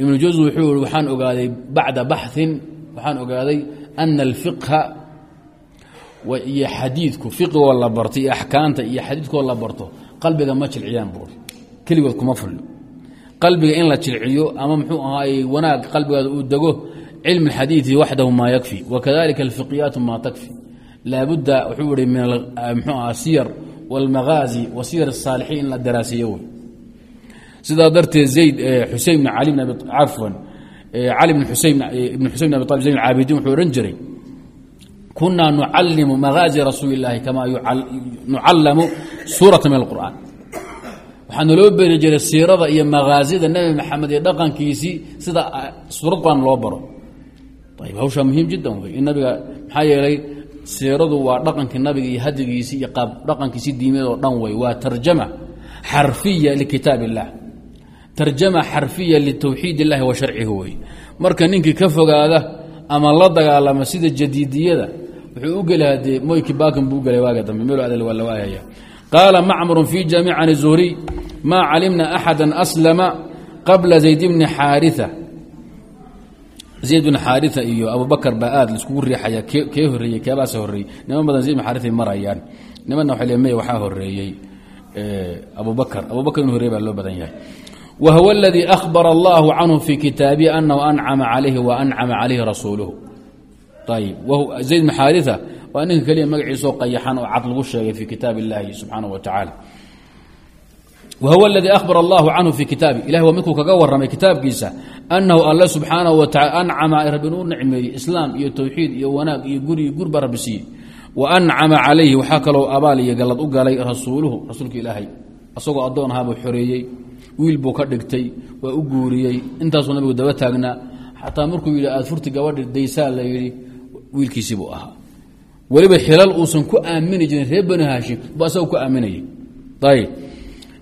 S1: ibnu juz wuxuu i waxaan ogaaday bacda baxin waxaan ogaaday ana alfiqha iyo xadiidku fiqigoo la barto iyo axkaamta iyo xadiidkoo la barto qalbiga ma jilciyaan buuri keligood kuma fullo qalbiga in la jilciyo ama muxuu ahaay wanaag qalbigaada uu dego cilmi اxadiidi waxdahu maa yakfi wakadalika alfiqyaatu maa takfi laabudda wuxuu ihi min mxuu aha siyar wاlmagaazi wa siyar الsaalixiin in la daraasiyo wey sidaa darteed zayd xusein bn ali cafwan cali bn xusein ibn xusein bn abi talib zayn caabidiin wuxuu odhan jiray kunaa nucalimu magaazi rasuuli اllahi kamaa nucallamu suurata min alqur'an waxaa naloo beri jiray siirada iyo magaazida nebi maxamed iyo dhaqankiisii sida suurad quraan loo baro ayb hawshaa muhiim jiddan wey in nabiga maxaa siiradu waa dhaqankii nabiga iyo hadigiisii iyo qaab dhaqankiisii diimeed oo dhan wey waa tarjama xarfiya likitaab illah tarjama xarfiya litowxiid illahi wa sharcihi wey marka ninkii ka fogaada ama la dagaalama sida jadiidiyada wuxuu u geli hadee moyki baakan buu ugelay waaga dambe meel adal waa la waayaya. Qaala macmarun fi jaamic can zuhriy maa calimna axada aslama qabla zayd bni xaaria zayd bin xaaria iyo abubakar baa aad laiskugu riixaya kee horeeyey keebaase horeeyey niman badan zayd bin xaaria marayaan. Nimanna waxay le maya waxaa horeeyey eh, abubakar. Abubakar inu horrey baa loo badan yahay. Wa huwa aladii allahu canhu fii kitaabihi anahu ancama calayhi wa ancama calayhi rasuuluhu. Ayb zayd bin xaaria waa ninka keliya magaciisoo qayaxan oo cad lagu sheegay fii kitaab illaahi subxaanahu wa tacaala whuwa اladii ahbara allahu canhu fi kitaabi ilahi waa midkuu kaga waramay kitaabkiisa anahu alle subxaanaه wa taala ancama rabbi inuu nicmeeyey islaam iyo towxiid iyo wanaag iyo guri iyo gur baa rabbi siiyey wa ancama calayhi waxaa kaloo abaal iyo gallad u galay rasuuluhu rasuulka ilaahay asagoo addoon ahaabuu xoreeyey wiil buu ka dhigtay waa u guuriyey intaasuu nabigu daba taagnaa xataa markuu yidhi aad furti gabadhi daysaa la yidhi wiilkiisii buu ahaa weliba xilal uusan ku aamini jirin reer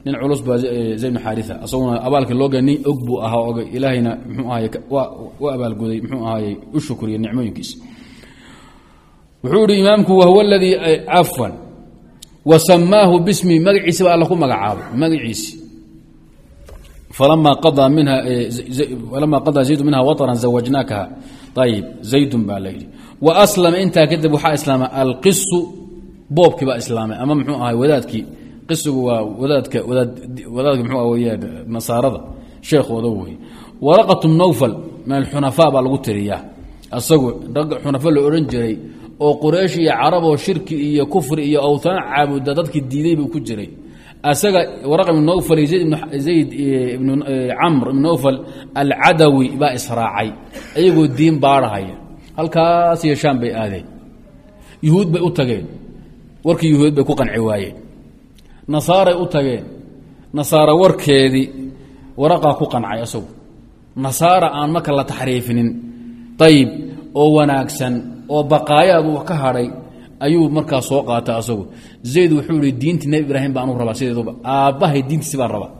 S1: nin culus baa zayd bn xaaria asaguna abaalka looga nin og buu ahaa og ilaahayna mxuu ahaay u abaalguday mxuu ahaayey u shukriya nicmooyinkiisa. Wuxuu ihi imaamku wahuwa ladii cafwan wa samaahu bismi magaciisi baa alla ku magacaabay magaciisi falamaa qadaa zaydu minha waطran zawajnaakaha ayib zaydun baa la yidhi wa aslama intaa kadib waxaa islaamay alqisu boobkii baa islaamay ama muxuu ahay wadaadkii qisigu waa wadaadka wadaadka mxuu weyaan nasaarada. Sheekhooda wey waraqat nawfal min alxunafaa baa lagu tiriyaa. Asagu ragga xunafa la odhan jiray oo quraysh iyo caraboo shirki iyo kufri iyo awtaan caabuda dadkii diiday buu ku jiray. Asaga waraqa ibn nawfal iyo zayd ibn camr ibn nawfal alcadawi baa israacay iyagoo diin baarhaya halkaas iyo shaam bay aadeen. Yuhuud bay u tageen. Warkii yuhuud bay ku qanci waayeen nasaaray u tageen. Nasaara warkeedii waraqaa ku qancay asagu. Nasaara aan marka la taxriifinin. Ayib oo wanaagsan oo baqaayaadu wax ka hadhay ayuu markaa soo qaata asagu. Zayd wuxuu ihi diintii nebi ibraahim baanu rabaa sideeduba. Aabbahay diintiisi baan rabaa.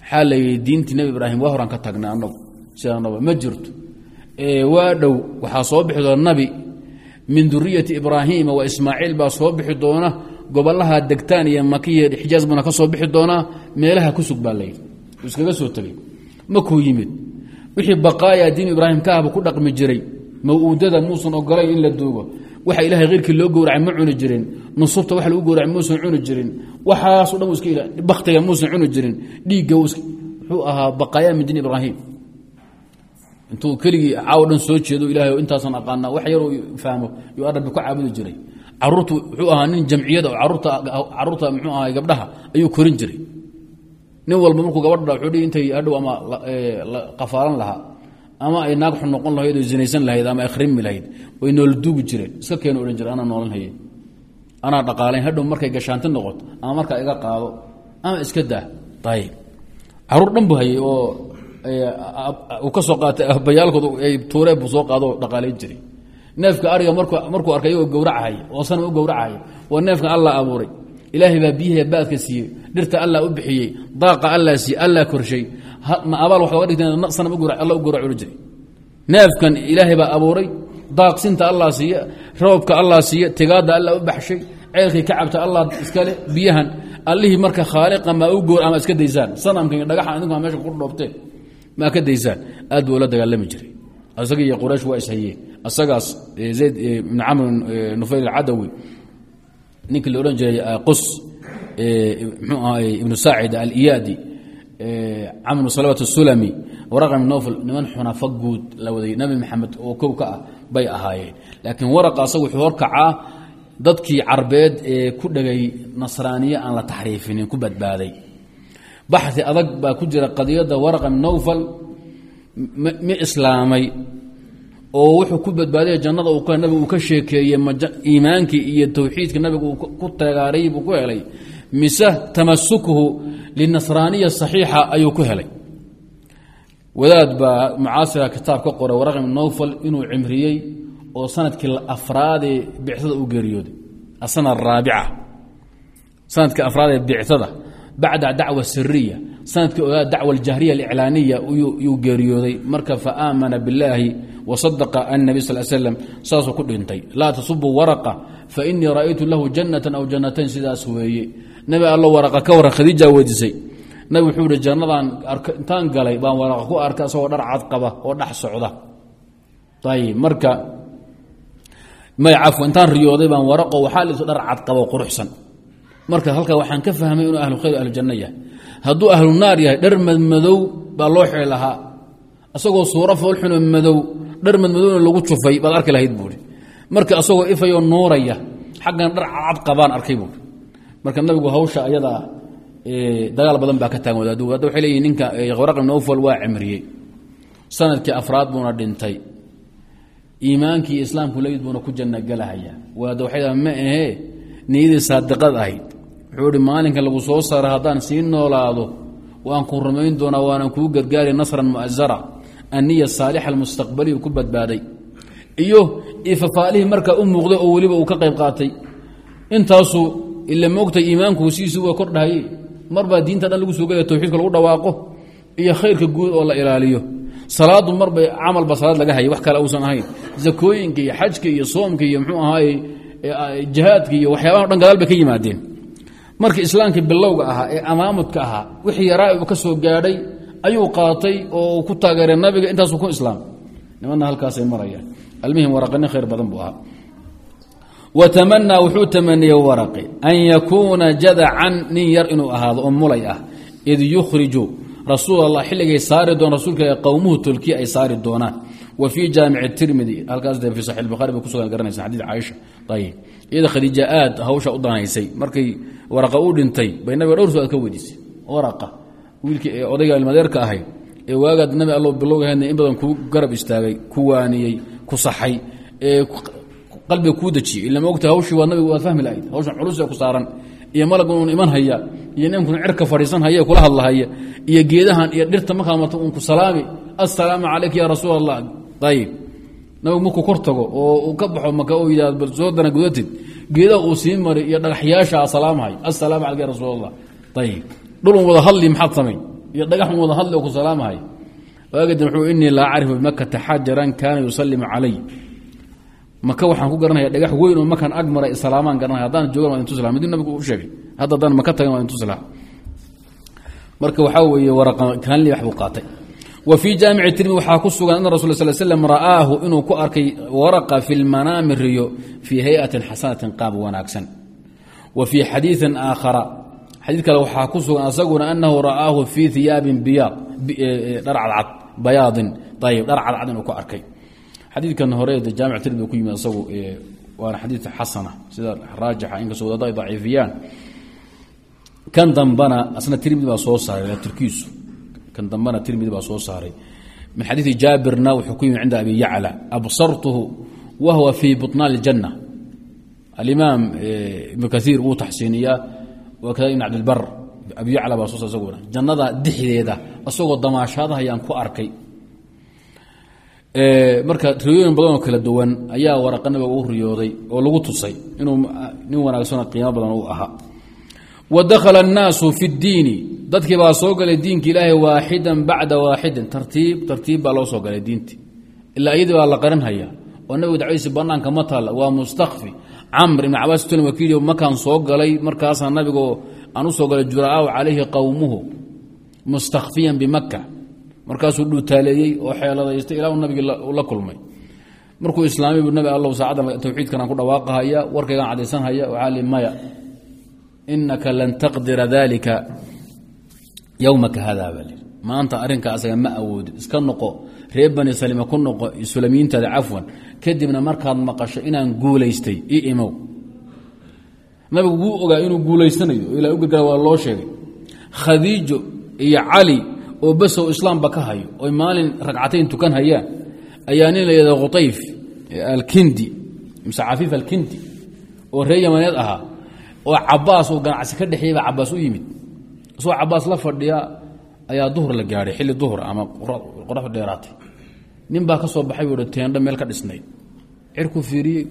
S1: Waxaa la yidhi diintii nebi ibraahim waa horaan ka tagnay anagu sidaanaba ma jirto. Waa dhow waxaa soo bixi doona nabi. Min duriyati ibraahiima wa ismaaciil baa soo bixi doona gobolaha degtaan iyo makiya xijaaz buna ka soo bixi doonaa meelaha ku sug baa layidhi iskaga soo tegey makuu yimid. Wixii baqaaya diin ibraahim ka ahba ku dhaqmi jiray. Maw-uudada muusan ogolayn in la duugo. Waxa ilahay kheyrkii loo gowracay ma cuni jirin. Nusubta wax lagu gowracay muusan cuni jirin. Waxaaso dhan iska baktiga muusan cuni jirin. Dhiigga wuxuu ahaa baqaaya min diin ibraahim. Intuu keligii caawo dhan soo jeedo ilahay intaasan aqaana wax yaruu fahmo. Yuu arabi ku caabudi jiray caruurtu wuxuu ahaa nin jamciyada carruurta mxuu ahaa gabdhaha ayuu korin jiray. Nin walba markuu gabadha wuxuu dhihi intay hadhow ama qafaalan lahaa ama ay naag xun noqon lahayd oo zinaysan lahayd ama ay khrimi lahayd way noola duugi jireen. Iska keena odhan jire anaa noolan haye. Anaa dhaqaalayn hadhow markay gashaanti noqoto ama markaa iga qaado ama iska daa. Ayib carruur dhan bu hayay oo uu ka soo qaatay bayaalkood ay tuuree buu soo qaado dhaqaalayn jiray neefka ariga markuu arkay iyagoo gowracahay oo sanam u gowracahay waa neefkan allah abuuray. Ilaahay baa biyaha baadka siiyey dhirta allah u bixiyey daaqa allah siiyey allah korshay ma abaal wax oga dhigteen sanam alla u gowrac uli jiray. Neefkan ilaahay baa abuuray daaqsinta allah siiye roobka allah siiye tigaadda allah u baxshay ceelkii ka cabta allah iskale biyahan. Allihii marka khaaliqa maa u goor ama iska daysaan. Sanamka dhagaxa idinku meesha ku dhoobteen maa ka daysaan. Aad buu la dagaalami jiray. Isaga iyo quraysh waa ishayeen asagaas zayd ibn camr nufayl alcadawi ninkii la odhan jiray qus mxuu ahay ibnu saacid aliyaadi camr salawat sulami waraqa ibn nofl niman xunafo guud la waday nabi maxamed oo kow ka ah bay ahaayeen laakiin waraqa asagu wuxuu horkacaa dadkii carbeed ee ku dhegay nasraaniye aan la taxriifinin ku badbaaday baxi adag baa ku jira qadiyadda waraqa ibn nowfal ma islaamay oo wuxuu ku badbaadaya jannada nabigu uu ka sheekeeyey iimaankii iyo towxiidka nabigu ku teegaaray buu ku helay. Mise tamasukhu linasraaniya saxiixa ayuu ku helay. Wadaad baa mucaasira kitaab qoray waraqim nowfal inuu cimriyey oo sannadkii afraadee bicada u geeriyooday asana araabica sannadkii afraadee bicada bacda dacwa siriya sannadkii ogaa dacwa aljahriya aliclaaniya yuu geeriyooday. Marka faaamana billaahi wasadaqa annabi sal slam saasuu ku dhintay. Laa tasubu waraqa fainii ra'aytu lahu jannatan aw jannatayn sidaas weeye. Nabi allo waraqa ka waran khadiija weydiisay nabi wuxuu ihi jannadan intaan galay baan waraqa ku arkay asagoo dhar cad qaba oo dhex socda. Ayib marka may cafwa intaan riyooday baan waraqo waxaa liso dhar cad qabo quruxsan. Marka halkaa waxaan ka fahmay inuu ahlu khayr ahlu janno yahay. Hadduu ahlu naar yahay dhar madmadow baa isagoo suuro foolxunoo madow dhar madmadowna lagu jufay baad arki lahayd buui marka isagoo ifayoo nuuraya xaggan dhar cadcad qabaan arkay buui marka nabigu hawsha ayadaa dagaal badan baa ka taagan wadaadu hadda waxay leeyihiin ninka waraqi nowfal waa cimriyey sannadkii afraad buuna dhintay. Iimaankii islaamku la mid buuna ku janna galahaya wadaadda waxay dhaha ma ahee niyadii saadiqad ahayd. Wuxuu ihi maalinka lagu soo saara haddaan sii noolaado waan ku rumayn doonaa waanan kuu gargaari nasran mu'asara anniya saalixa almustaqbaliyu ku badbaaday. Iyo ifafaalihii markaa u muuqday oo weliba uu ka qayb qaatay. Intaasu ila moogtay iimaanku siiisu waa kordhahaye marbaa diinta dhan lagu soo gelaya tawxiidka lagu dhawaaqo iyo khayrka guud oo la ilaaliyo. Salaadu marbay camalba salaad laga hayay wax kale uusan ahayn. Zakooyinka iyo xajka iyo soomka iyo mxuu ahaaye jihaadka iyo waxyaabaha dhan gadaal ka yimaadeen. Markii islaamkii bilowga ahaa ee amaamudka ahaa wixii yaraa uu ka soo gaadhay ayuu qaatay oo ku taageeray nabiga intaasuu ku islaam. Nimanna halkaasay marayaan. Almihim waraqanin khayr badan buu ahaa. Watamanaa wuxuu tamaniyey waraqi an yakuuna jadacan nin yar inuu ahaado oo mulay ah. Id yukhriju rasuul allah xilligay saari doon rasuulka qowmuhu tolkiya ay saari doonaan. Wa fii jaamici tirmidi halkaas fi saxi bukhari bay kusugan garanaysa xadiid caaisha. Ayib iyada khadiija aad hawsha u danaysay. Markay waraqa u dhintay bay nabiga dhowr su'aad ka weydiisay waraqa wiilkii odayga ilmadeerka ahay ee waagaad nabi allo bilowgaheedna in badan kuu garab istaagay ku waaniyey ku saxay ee qalbiga kuu dejiyey ila ma hawshii waa nabiga waad fahmi lahayd. Hawshan culus ee ku saaran. Iyo malagun uun iman haya iyo ninkun cirka fadhiisan haya kula hadlahaya iyo geedahan iyo dhirta markaa uun ku salaami assalaamu calayka ya rasuul allah ayib nabigu markuu kor tago oo uu ka baxo maka oo yidhahdo bal soo dana gudatid. Geedaha uu sii mari iyo dhagaxyaasha salaamhay assalaamu calayka ya rasuul allah ayib dhulun wada hadli maxaad samayn? Iyo dhagaxun wada hadli ku salaamahay. Waagadi wuxuu inii laa acrifu bimakata xajaran kaana yusallimu calay. Maka waxaan ku garanaya dhagax weyn oo makan ag maray salaamaan garanaya joogan waa intusla midi nabigu u sheegay hadda haddaan maka tagan waa intusla marka waxaa weeye waraqa kaanli wax buu qaatay. Wa fii jaamici tirmidi waxaa ku sugan ana rasul sal slam ra'aahu inuu ku arkay waraqa fi lmanaami riyo fii hay'atin xasanatin qaab wanaagsan. Wa fii xadiiin xadiid kale waxaa ku sugan asaguna anahu ra'aahu fii hiyaabin biyaad dhar cadcad bayaadin. Ayib dhar cadcad inuu ku arkay. Xadiidkan hore jaamic tirmidi ku yimid isagu waana xadiid xasana sida raajixa inkastoo waddada ay daciifiyaan. Kan dambana asna tirmidi baa soo saaray turkiisu. Kan dambana tirmidi baa soo saaray. Min xadiidi jaabirna wuxuu ku yimid cinda abi yacla absartuhu wa huwa fii buطnaan اljanna alimaam ibnu kaiir wuu taxsiiniyaa wakada ibn cabdilbar abi yacla baa saar isaguna jannada dixdeeda isagoo damaashaadahayaan ku arkay. Marka riyooyin badan oo kala duwan ayaa waraqa nabiga u riyooday oo lagu tusay inuu nin wanaagsanoo qiimo badan u ahaa. Wa dakhala annaasu fi ddiini dadkii baa soo galay diinka ilaahay waaxidan bacda waaxidin. Tartiib tartiib baa loo soo galay diinti. Ilaa iyadii baa la qarinhaya oo nabigu dacwadiisi banaanka ma taalla waa mustakfi camr ibn cabaas wakiil makaan soo galay markaasaa nabigoo aan u soo galay jura'aahu calayhi qowmuhu mustakfiyan bimaka markaasuu dhuutaaleeyey oo xeeladaystay ilaa nabigii la kulmay. Markuu islaamay buu nabi allow saacadan tawxiidkan aan ku dhawaaqahaya warkaygaan cadaysanhaya waxaa li maya. Inaka lan taqdira dalika yowmaka hadaa baa lii maanta arrinkaa asaga ma awoodid iska noqo reer bani salima ku noqo sulamiyiintaada cafwan. Kadibna markaad maqasho inaan guulaystay i imow. Nabigu wuu ogaa inuu guulaysanayo ilaa u gargaar waa loo sheegay. Khadiijo iyo cali oo basow islaamba ka hayo oy maalin ragcatayn tukan hayaan ayaa nin la yidhahdo khutayf alkindi mise cafiif alkindi oo reer yamaneed ahaa oo cabaas uu ganacsi ka dhexeeyey baa cabaas u yimid. Isagoo cabaas la fadhiya ayaa duhur la gaadhay xilli duhur ama qoraxdu dheeraatay. Nin baa ka soo baxay hi teendho meel ka dhisnayd cirkuu fiiriyey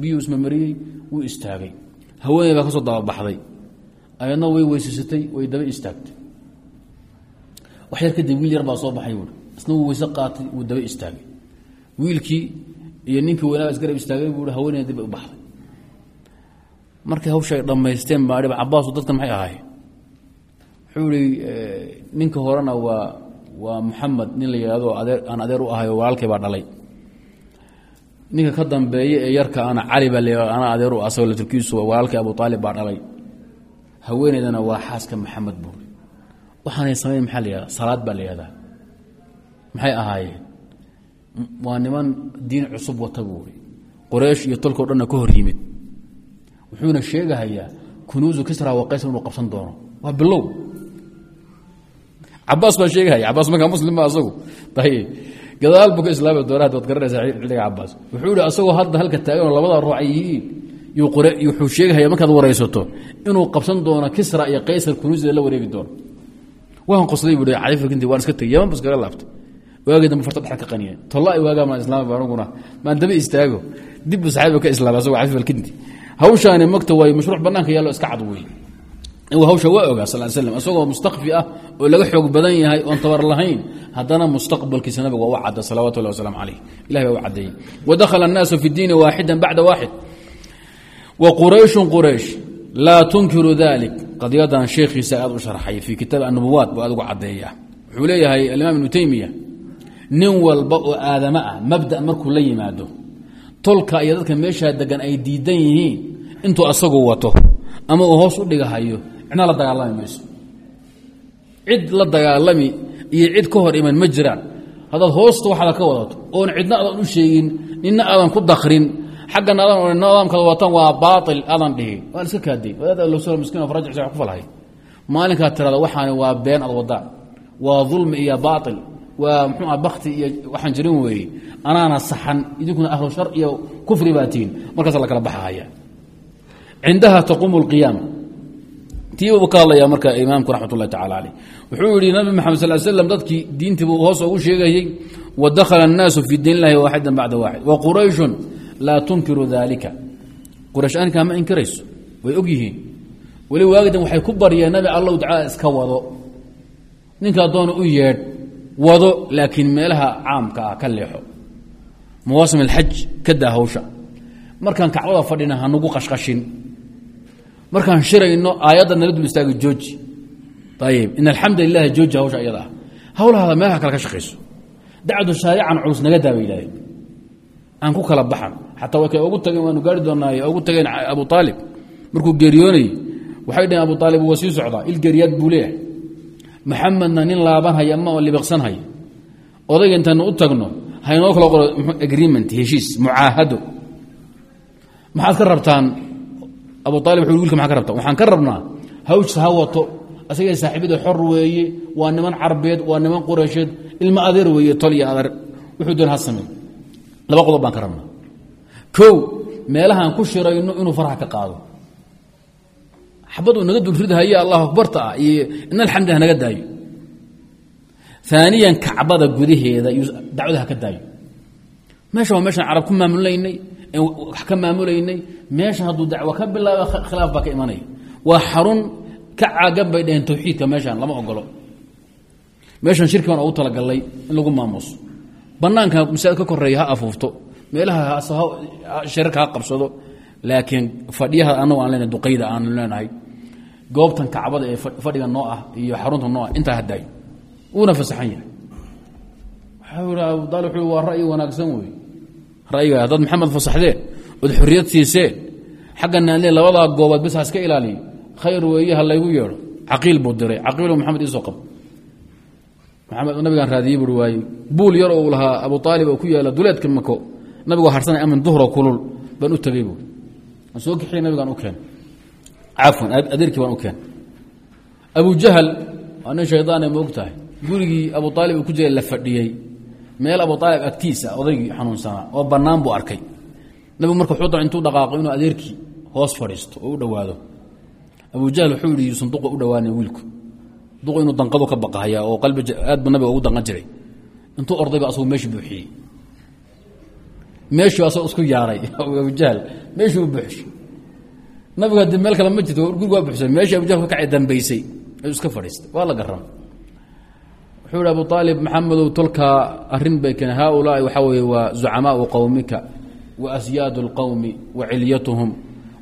S1: biyuu ismamariyey wuu istaagay. Haweeney baa ka soo dababaxday. Ayadna way weysasatay way daba istaagtay. Wax yar kadib wiil yar baa soo baxay buui isna wuu weyse qaatay wuu daba istaagay. Wiilkii iyo ninkii weynaa isgarab istaagay buu haweeney dib u baxday. Markay hawsha ay dhammaysteen baa cabaasu dadkan maxay ahaayeen wuxuu ihi ninka horena waa waa muxamed nin la yidhahdo adeer aan adeer u ahay oo walaalkay baa dhalay. Ninka ka dambeeye ee yarka ana cali baa la anaa adeer u asagoo laturkiisu walaalkay abu aalib baa dhalay. Haweeneydana waa xaaska maxamed buuri waxaanay samayn maxaa la yihahda salaad baa la yihahdaa maxay ahaayeen? Waa niman diin cusub wata buuri qoreysh iyo tolkao dhanna ka hor yimid. Wuxuuna sheegahayaa kunuusu kisra wa qaysar inuu qabsan doono. Waa bilow cabaas baa sheegahaya cabaas markaa muslima asagu? Ayb gadaal bu ka islaami doona waad xilliga cabaas wuxuu ihi asagoo hadda halka taaganoo labada ruux ay yihiin wuxuu sheegahaya markaad waraysato inuu qabsan doono kisra iyo qaysar kunuusida la wareegi doono. Waan qoslay bui caifinti waan iska tegey yaman bu iskaga laabtay. Waagii dambe farta dhexda ka qaniyeen tolla ay waagaa maan islaamay anuguna maan daba istaago. Dib bu saxaabiga ka islaamay asagoo cafif alkinti hawshaani magta waayo mashruuc banaanka yaallo iska cad weeye hawsha waa ogaa sal slam isagoo mustakfi ah oo laga xoog badan yahay oon tabar lahayn haddana mustaqbalkiisa nabiga waa u cadda salawatu llahi waslaam calayh ilahi baa u caddeeyey wadakhala annaasu fi diini waaxidan bacda waaxid wa qurayshun quraysh laa tunkiru dalik qadiyadan sheekhiisa aad u sharxay fii kitaab anubuwaat buu aad ugu caddeeya wuxuu leeyahay alimaam ibnu teymiya nin walba oo aadamo ah mabda markuu la ama uu hoos u dhigahayo cidna la dagaalami mayso cid la dagaalami iyo cid ka hor iman ma jiraan. Haddaad hoosta waxaada ka wadato oon cidna aadan u sheegin nina aadan ku dakrin xaggana adan odhan nidaamkaad wataan waa baail aadan dhihin waa iska kaadey. Wadaad alloso miskiin tirada waxaani waa been ad wadaan. Waa dulmi iyo baail waa muxuu ah bakti iyo waxaan jirin weeye anaana saxan idinkuna ahlu shar iyo kufri baa tihin markaasa la kala baxahaya cindaha taquumu اlqiyaama tiibuu ka hadlaya marka imaamku raxmat ullahi tacala caleyh wuxuu yihi nabi maxamed sal slam dadkii diintii buu hoos ugu sheegayey wadakhala الnaasu fi diin illahi waaxidan bacda waaxid. Wa qurayshun laa tunkiru dalika quraysh arrinkaa ma inkirayso way og yihiin. Weli waagidan waxay ku baryeen nabi allow tacala iska wado. Ninkaa doona u yeedh wado laakiin meelaha caamka ah ka leexo. Mawaasim alxaj ka hawsha. Markaan kacbada fadhina hanugu qashqashin markaan shirayno aayadda nala dul istaagi jooji. Ayib in alxamdu lilahi jooji hawsha iyada ah hawlahaada meelaha kale ka shaqayso dacdu shaarican culus naga daa bay aan ku kala baxan. Xataa way kay ugu tageen waanu gaari doonaaye ugu tageen abu aalib markuu geeriyoonayey waxay dhaheen abu aalib waa sii socdaa. Il geeriyaad buu leeyahay. Maxamedna nin laaban haya ma oo libiqsan haya. Odayga intaanu u tagno haynoo kala qoro agreement heshiis mucaahado. Maxaad ka rabtaan abu aalib wuxuu wilka maxaa ka rabtaan waxaan ka rabnaa hawjs ha wato asagay saaxiibada xor weeye waa niman carbeed waa niman qureysheed ilmo adeer weeye tol iyo adeer. Wuxuu doon ha laba qodob baan ka rabnaa. Kow meelahaan ku shirayno inuu farxa ka qaado. Xabaduu naga dulridhaye allahu akbarta ah iyo in alxamdi ha naga daayo. Aaniyan kacbada gudaheeda dacwada ha ka daayo. Meesha waa meeshaan carab ku maamulaynay wax ka maamulaynay meesha hadduu dacwo ka bilaaba khilaaf baa ka imanaya waa xarun ka caagan bay dhaheen tawxiidka meeshaan lama ogolo meeshan shirki baan ugu talagalnay in lagu maamuso banaanka masaajid ka koreeya ha afuufto. Meelaha shirarka ha qabsado. Laakiin fadhiyaha anagu aan leenahay duqayda aanu leenahay goobtan kacbada ee fadhiga noo ah iyo xarunta noo ah intaa hadaayo wuuna fasaxan yahay. Ihi abu waa ra'yi wanaagsan wey ra'yiga haddaad maxamed fasaxdeen ood xorriyad siiseen xaggana aan leen labadaa goobood bis ha iska ilaaliyo khayr weeye ha laygu yeedho. Caqiil diray caqiilo maxamed iisoo maxamed nabigaan raadiyey buui waaye buul yar ou lahaa abu aalib oo ku yaalla duleedka mako nabigoo harsanay amin duhro kulul baan u tegey buui aan soo kixiya nabigaan u keen. Cafwan adeerkii baan u keen. Abu jahal waa nin shaydaane ma og tahay gurigii abu aalib ku jira la meel abu aalib agtiisa odaygii xanuunsanaa oo bannaan buu arkay. Nabigu marka wuxuu intuu dhaqaaqo inuu adeerkii hoos fadhiisto oo u dhowaado. Abu jahl wuxuu yidhi yuusan u dhowaana wiilku. Duqu inuu danqadu ka baqahaya oo qalbi aad bu nabiga ugu danqan jiray. Intuu ordayba asagu meeshii buuxiyey. Meeshuu asagoo isku yaaray [laughs] abujahl meeshuu buuxshay nabigu haddii meel kale ma jirto gurigu waa buxsay meeshii abujahl ka kacay dambaysay ayuu iska fadhiistay. Waa la garam wuxuu ihi abu aalib maxamedow tolkaa arrin bay keen haaulaai waxaa weeye waa zucamaau qowmika wa asyaadu اlqowmi wa cilyatuhum.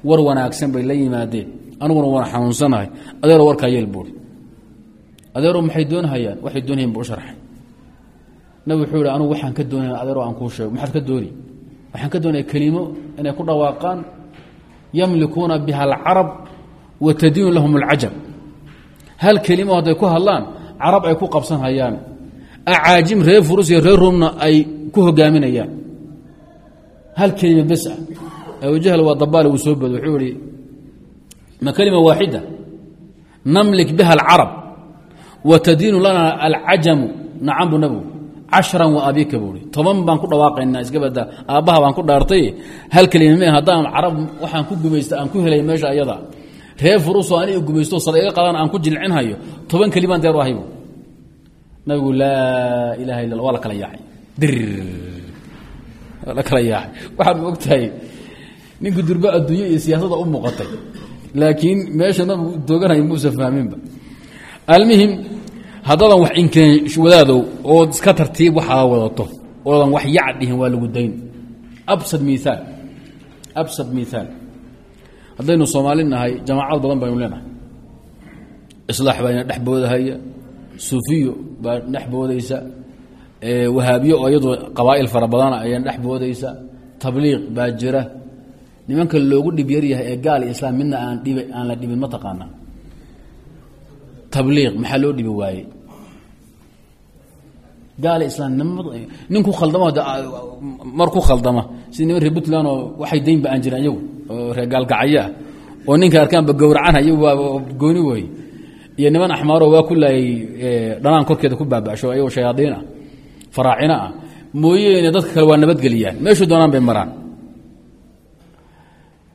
S1: War wanaagsan bay la yimaadeen. Aniguna waan xanuunsanahay. Adeero warkaa yeel buuri adeero maxay doonhayaan waxay doonayeen bu u sharxay. Nabi wuxuu ihi anugu waxaan ka doonaya adeero aan kuu sheego. Maxaad ka dooni? Waxaan ka doonaya kelimo inay ku dhawaaqaan. Yamlikuuna biha alcarab wa tadiinu lahum اlcajab hal kelimo hadday ku hadlaan carab ay ku qabsan hayaan acaajim reer furus iyo reer rumna ay ku hogaaminayaan hal kelima bes ah. Abujahl waa dabaal uu soo bado wuxuu ihi ma kelima waaxida namlik biha alcarab wa tadiinu lana alcajamu nacam bu nabigu cashran wa abika buui toban baan ku dhawaaqaynaa iska bada aabbaha baan ku dhaartay. Hal kelima me haddaan carab waxaan ku gumaysta aan ku helay meesha ayada reer furusoo aniga gumaysto sada iga qadan aan ku jilcinhayo toban kelimaan deer u nabigu laa ilaha illa waa la kala yaacay. Dir. La kala yaacay. Waxaad ogtahay ninku durba adduunye iyo siyaasadda u muuqatay laakiin meesha nabigu dooganaya muusa fahminba. Almuhim haddaadan wax inkeen wadaadow ood iska tartiib waxaa wadato oodan wax yac dhihin waa lagu dayn. Absad miaal absad miaal haddaynu soomaali nahay jamaacad badan baynu leenahay. Islaax baa ina dhex suufiyo baa dhex boodaysa wahaabiyo oo iyadu qabaa'il fara badana ayana dhex tabliiq baa jira. Nimanka loogu dhib yaryahay ee gaal iyo islaam midna aan dhib aan la dhibin ma taqaana tabliiq maxaa loo dhibi waayey gaal islaam ninku khaldamo mar ku khaldama sida niman puntland oo waxay daynba aan jiran iyagu oo reer gaalgacyaah oo ninka arkaanba gowracan iyagu waa gooni wey iyo niman axmaaro waa ku laayay dhanaan korkeeda ku baabasho ayagoo shayaadiin ah faraacino ah. Mooyeene dadka kale waa nabadgeliyaan meeshuu doonaan bay maraan.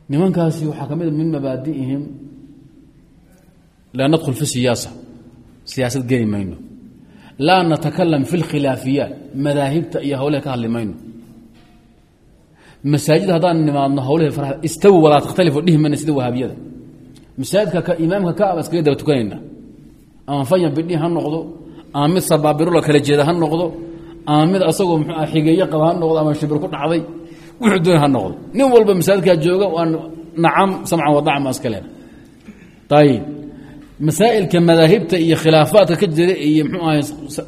S1: Nimankaasi waxaa ka mid a min mabaadi'ihim laa nadkhul fi siyaasa. Siyaasad geli mayno. Laa natakalam fi اlkhilaafiyaat madaahibta iyo hawlehe ka hadli mayno masaajid haddaan nimaadno hawlehe fara istawi walaa takhtalifu dhihi mayna sida wahaabiyada. Masaajidka ka imaamka ka aba iskaga daba ama fayan bidhi ha noqdo ama mid sabaabirula kala jeeda ha noqdo ama asagoo mxu xigeeye qaba ha noqdo ama shibir ku dhacday wuxuu doona ha noqdo. Nin walba masaajidkaa jooga waa nacam samcan wadacma iska leena ayib masaa'ilka madaahibta iyo khilaafaadka ka jira iyo mxuu ahay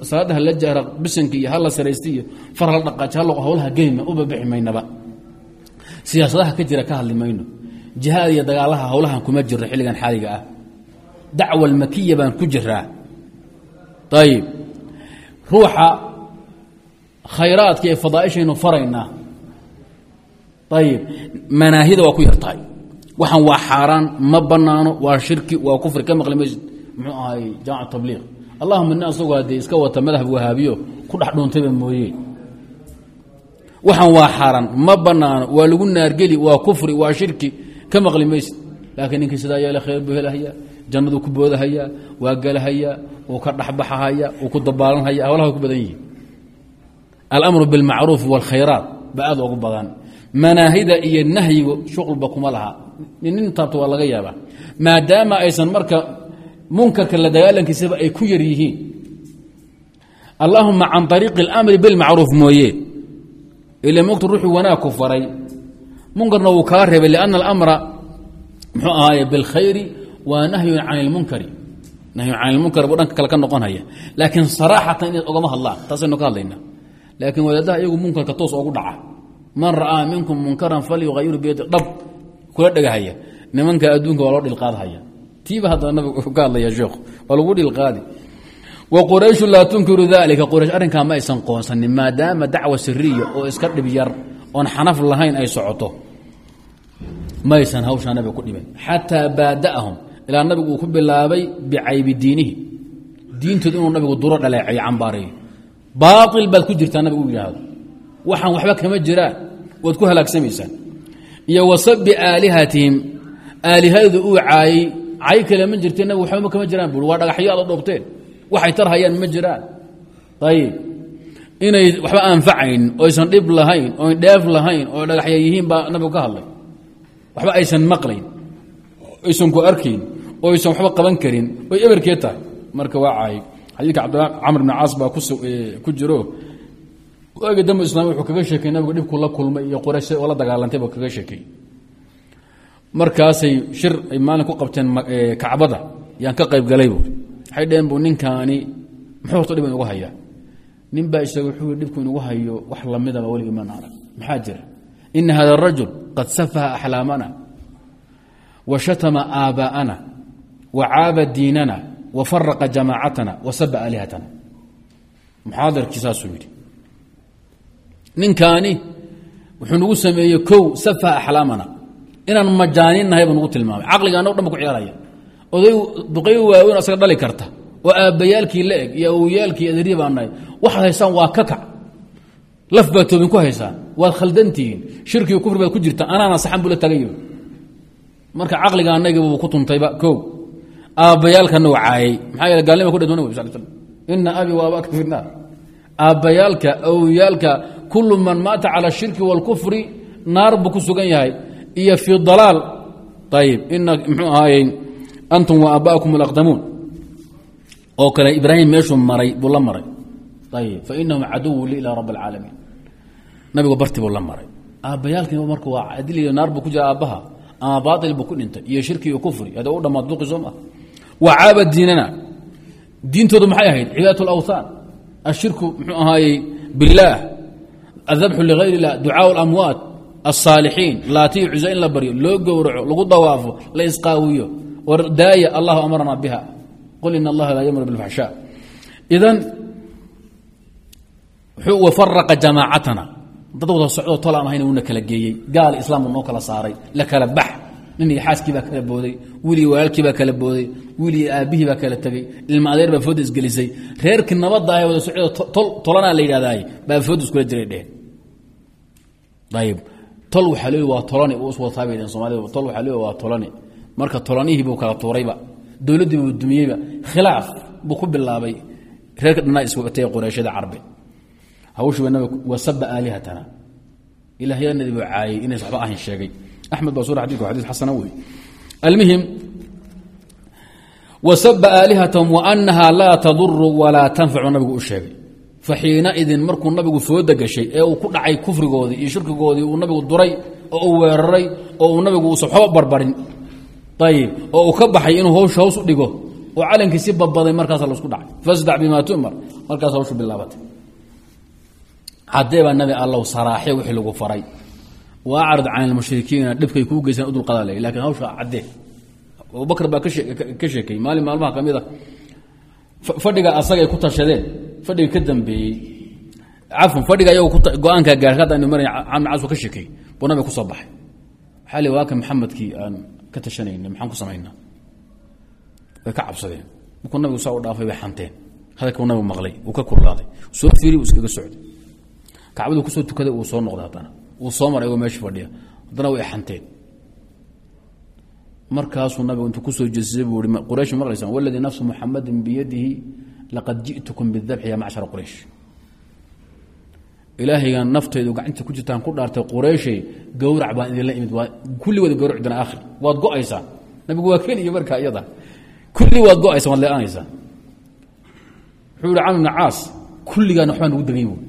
S1: salaada hala jahra bisanka iyo hala saraysta iyo far hala dhaqaaji hal hawlaha maynaba siyaasadaha ka jira ka hadli mayno jihaad iyo dagaalaha hawlahan kuma jiro xilligan xaaliga ah. Dacwa almakiya baan ku jiraa ayib ruuxa khayraadka ee fadaaishaynu faraynaa. Ayib manaahida waa ku yar tahay. Waxaan waa xaaraan ma banaano waa shirki waa kufri ka maqli maysid muxuu ahay jamac tabliiq. Allahuma ina asagoo haddee iska wata madhab wahaabiyo ku dhex dhuuntayba mooye waxaan waa xaaraan ma banaano waa lagu naargeli waa kufri waa shirki ka maqli maysid. Laakiin ninkii sidaa yeele khayr buu helahayaa jannaduu ku boodahayaa waa gelahayaa uu ka dhexbaxahaya uu ku dabaalanhaya hawlaha way ku badan yihiin. Alamru bilmacruufi wاlkhayraat ba aad ugu badan. Manaahida iyo nahyigu shuqulba kuma laha. Nin taabto waa laga yaabaa. Maadaama aysan marka munkarka la dagaalankiisaba ay ku yar yihiin. Allahuma can ariiqi اlamri bilmacruuf mooye ila mogta ruuxuu wanaag ku faray munkarna wuu kaa reebay lianna alamra muxuu ahaaye bilkhayri waa nahyun can اlmunkari nahyun can ilmunkar buu dhanka kale ka noqonhaya laakiin saraaxatan inay ogama hadlaan taasaynu ka hadlayna laakiin wadaadaha iyagu munkarka toos ogu dhaca man ra'aa minkum munkaran falyuayiru biyadi dhab kula dhegahaya nimanka adduunka waa loo dhilqaadhaya tiiba hadda nabigu ka hadlaya sheekhu waa lagu dhilqaadi wa qurayshu laa tunkiru dalika quraysh arrinkaa ma aysan qoonsanin maadaama dacwa siriya oo iska dhib yar oon xanaf lahayn ay socoto ma aysan hawshaa nabiga ku dhiban xataa baada'ahum ilaa nabigu uu ku bilaabay bicaybi diinihi. Diintooda inuu nabigu duro dhaleeceyo cambaareeyo baail baad ku jirtaa nabigu u yidhaahdo. Waxaan waxba kama jiraan waad ku halaagsamaysaan. Iyo wasabi aalihatihim aalihadooda uu caayey cay kale ma buui waa dhagaxyo dhoobteen waxay tarhayaan ma jiraan. Ayib inay waxba anfacayn oysan dhib lahayn oyn dheef lahayn oo dhagaxya yihiin baa nabigu ka hadlay. Waxba aysan maqlayn aysan ku arkayn oo aysan waxba qaban karin. Oy eberkee tahay. Marka waa caayay xadiidka cabdilla camr caas baa ku jiro. Waagi dambe islaam wuxuu kaga sheekay nabigu dhibku la kulmay iyo quraysh oo la dagaalantay buu kaga sheekay. Markaasay shir ay maalin ku qabteen kacbada. Yaan ka qayb galay buui waxay dheheen bu ninkaani muxuu horta dhib inugu hayaa? Nin baa isaga wuxuu dhibku inugu hayo wax lamidaba weligii mana arag maxaa jira? Ina hada arajul qad safaha axlaamana wa shatama aabaa'ana wa caaba diinana wa faraqa jamaacatana wa saba aalihatana muxaadarkii saasuu yidhi. Ninkaani wuxuu nagu sameeyey kow safaha axlaamana inaan majaaninnahay buu nagu tilmaamay. Caqliga annago dhan ba ku ciyaaraya oday duqay waaweyn asaga dhali karta oo aabbayaalkii la eg iyo awowyaalkii adeerya baa nahay waxaad haysaan waa ka kac. Laf baad toobin ku haysaan waad khaldantihiin shirkiga kufri baad ku jirtaan anaana saxan buu tagay. Marka caqliga annagiibuu ku tuntayba kow. Aabbayaalkana u caayay. Maxaa yeele gaalnima ku dhadwan nab sal slam ina abi wa abaaka fi naar. Aabbayaalka awowyaalka kullu man maata cala ashirki wاlkufri naar buu ku sugan yahay. Iyo fii dalaal. Ayib ina mxuu ahaayey antum wa aabaakum alaqdamuun oo kale ibraahim meeshuu maray buu la maray. Ayb fainahum caduwu li ilaa rabi alcaalamiin nabigu barti la maray. Aabbayaalkii marka waa adil naar buu ku jira aabbaha. Ama baail buu ku dhintay iyo shirki iyo kufri. Ada u dhammaad duqi soo wa caaba diinana. Diintoodu maxay ahayd? Cibaadat alawthaan ashirku muxuu ahaayey billaah adabxu ligayr illah. Ducaau alamwaat alsaalixiin laati cusa in la baryo loo gowraco. Lagu dawaafo. La isqaawiyo daaya allahu amarna biha. Qul in allaha laa ymur biاlfaxshaa idan wafaraqa jamaacatana dad wada socdoo tol aan ahayn uuna kala geeyey. Gaal islaam noo kala saaray. La kala bax. Nin iyo xaaskii baa kala booday. Wiil iyo walaalkii baa kala booday. Wiil iyo aabbihii baa kala tegey ilma adeer baa fooda isgelisay. Reerkii nabadda ah wada socdo tolanaa la yidhahdaay baa fooda iskula jiray marka tolanihii buu kala tuurayba dowladdii buu dumiyeyba khilaaf buu ku bilaabay reerka dhanaa iswatay qureeshada carbe nabig wasaba aalihatana. Ilaahyanadii buu caayay inays waxba ahayn sheegay. Axmed baa sura xadidku xadis xasana wey almuhim wasaba aalihatahum waanaha laa taduru walaa tanfacu nabigu u sheegay. Faxiinaidin markuu nabigu fooda gashay ee uu ku dhacay kufrigoodii iyo shirkigoodii uu nabigu duray oo uu weeraray oo uu nabigu uusan waxba barbarin ayib oo uu ka baxay inuu hawsha haws u dhigo oo calankii si badbaday markaasa la isku dhacay. Fasdac bimaa tumar markaas hawshu bilaabatay. Cadee baa nabi allow saraaxyo wixii lagu faray. Wa acrid can ilmushrikiina dhibkay kuu geysaan u dulqadalay lakiin hawsha caddee abubakr baa ka sheekay maalin maalmaha ka mid a fadhiga asagay ku tashadeen fadhiga ka dambeeyey. Cafwan fadhiga ayago go'aankaa gaar hadda aynu maray camr caas ka ka tashanayna maxaan ku samaynaa? Way ka cabsadeen. Markuu nabigu saa u dhaafay bay xanteen. Hadalkuu nabigu maqlay uu ka kulaaday soo fiiri uu iskaga socday. Kacbadu ku soo tukaday uu soo noqday haddana. Uu soo maray agoo meesha fadhiya. Haddana way xanteen. Markaasuu nabigu intuu ku soo jeesisay buu i quraysh maqlaysaan waladii nafsu muxamadin biyadihi laqad ji'tukum bidabxi ya macshara quraysh ilaahaygan naftaydu gacanta ku jirtaan ku dhaartay qurayshay gowrac baan idinla imid. Waa kulli wada gowrac dana akhri waad go'aysaa. Nabigu waa keliya markaa iyada. Kulli waad go'aysaa waad leeanaysaa wuxuu yihi camr ibna caas kulligaan waxbaa nagu degay buui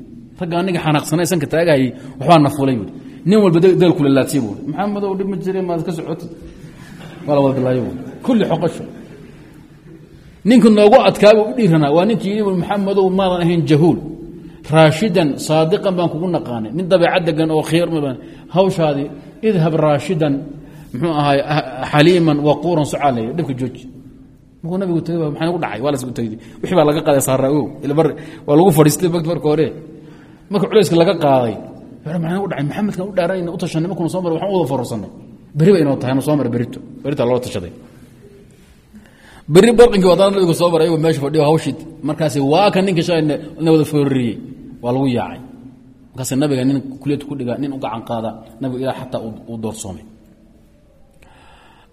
S1: ragga aniga xanaaqsanay sanka taagahayay waxbaa na fulay buui nin walba deel kula laadsiy buui maxamedow dhib ma jire maad ka socotid. Waa la wada bilaayo buui kulli xoqasho ninka noogu adkaabuu u dhiiranaa. Waa ninkii yidhi maxamedow maadan ahayn jahuul raashidan saadiqan baan kugu naqaanay. Nin dabeecad degan oo khiyar hawshaadii idhab raashidan muxuu ahaay xaliiman waquuran socaaleey dhibka jooji. Markuu nabigu tagay maxaa nagu dhacay? Waa la isku tagay. Wixii baa laga qaaday saaraa ow ilbar waa lagu fadhiistay marka hore. Marka culayska laga qaaday maxaa nagu dhacay? Maxamedkan u dhaarayna u tashanay markuna soo maray waxaan u farorsanay berri ba inoo tahay soo maray berito. Berita loo tashaday berri barqinkii wadana nabigu soo maray meesha fadhiyo hawshii markaasi waa kan ninkii shalay na waa lagu yaacay. Markaas nabiga nin kuliyad ku dhiga nin u gacan qaada nabigu ilaa xataa uu doorsoomay.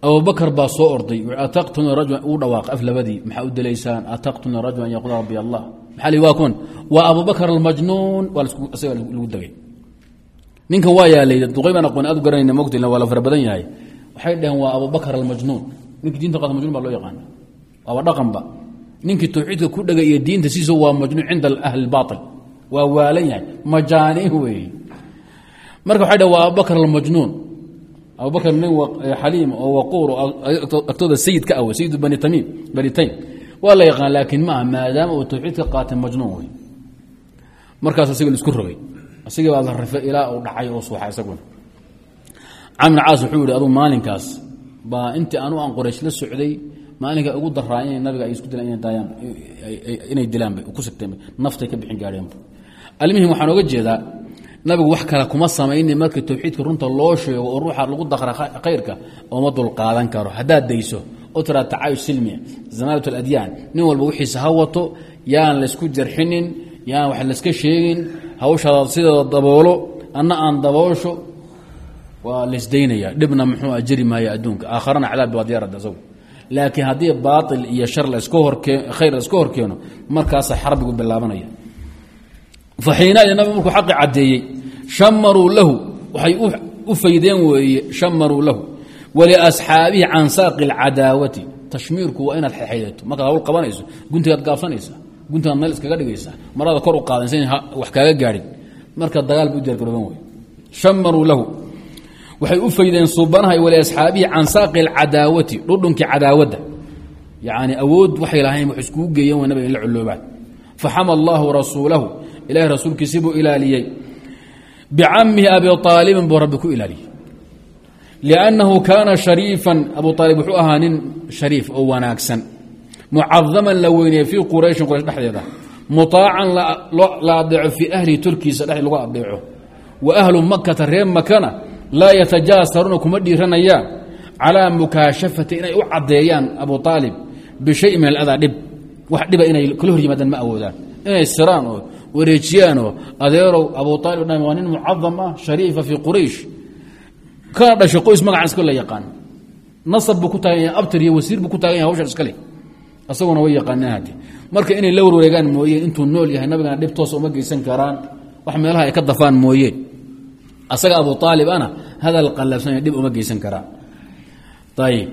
S1: Abubakr baa soo orday ataqtuna rajula uu dhawaaq af maxaa u dalaysaan ataqtuna rajula an yaquula rabbi allah. Maxaa li waa kun waa abubakr almajnuun waa isaga lagu degay. Ninkan waa yaalay duqay baan aqoon aad u garanayna mogta waa la fara badan yahay. Waxay dhaheen waa abubakr almajnuun. Ninkii diinta qaata majnun baa loo yaqaana waaba dhaqanba. Ninkii tawxiidka ku dhegay iyo diinta siiso waa majnuun cinda ahli baail waa waalan yahay. Majaaniin weeye marka waxay dhaheen waa abubakr almajnuun. Abubakr nin xaliim oo waquur agtooda sayid ka awe sayid bani tamiim bani taym. Waa la yaqaan laakiin maaha maadaama uu tawxiidka qaatay majnuun wey markaas isaga la isku rogay. Isagii baa la rafay ilaa uu dhacay oo suuxa isaguna camr caas wuxuu yihi aduu maalinkaas baa intii anu aan qoraysh la socday maalinka ugu daraa inay nabiga ay isku dilaan inay dilaanba ku sigteen naftay ka bixin gaadheenba almuhim waxaan oga jeedaa nabigu wax kale kuma samayni markii tawxiidka runta loo sheego oo ruuxa lagu dakra khayrka ooma dulqaadan karo. Haddaad dayso oo tacaayush silmiya zamaalat aladyaan nin walba wixiisa ha wato yaan laysku jarxinin yaan wax layska sheegin hawshaada sideeda daboolo anna aan daboosho waa laysdaynaya dhibna muxuu jari maayo adduunka. Aakharana cadaab baad isagu laakiin haddii baail iyo shar laska horkee khayr layska horkeeno markaasa xarbigu bilaabanaya faxiinaidin nabi markuu xaqi caddeeyey shamaruu lahu waxay u faydeen weeye shamaruu lahu waliasxaabihi can saaqi اlcadaawati tashmiirku waa inaad xexaydato markaad hawl qabanayso guntigaad gaabsanaysa guntigaad meel iskaga dhigaysa marada kor u qaadaysa wax kaaga gaadhin marka dagaal bu u diyaargarooban wey shamaruu lahu waxay u faydeen suubanaha waliasxaabihi can saaqi اlcadaawati dhudhunkii cadaawadda yani awood waxay lahayn wax iskugu geeyeen waa nabiga in la coloobaan faxama allahu rasuulahu ilahay rasuulkiisi buu ilaaliyey. Bicamihi abi aalibin buu rabbi ku ilaaliyey. Liannahu kaana shariifan abu aalib wuxuu ahaa nin shariif oo wanaagsan. Mucadaman la weyneeye fii qurayshin quraysh dhexdeeda. Muaacan la adeeco fii ahlihi tolkiisa dhe lagu adeeco wa ahlu makata reer makana laa yatajaasaruuna kuma dhiiranayaan calaa mukaashafati inay u caddeeyaan abu aalib bishay min aladaa dhib. Wax dhiba inay kala hor yimaadaan ma awoodaan. Inay siraan oo wareejiyaan oo adeerow abu aalib waa nin mucadam ah shariifa fii quraysh. Kana dhashay qoys magacan iska la yaqaan. Nasab buu ku taagan yahay abtir iyo wasiir buu ku taagan yahay hawshan iskale asaguna way yaqaanaan haddi marka inay la warwareegaan mooyeen intuu nool yahay nabigana dhib toos uma geysan karaan. Wax meelaha ay ka dafaan mooyeen asaga abu aalib ana hadal qallabsanya dhib uma geysan karaan ayib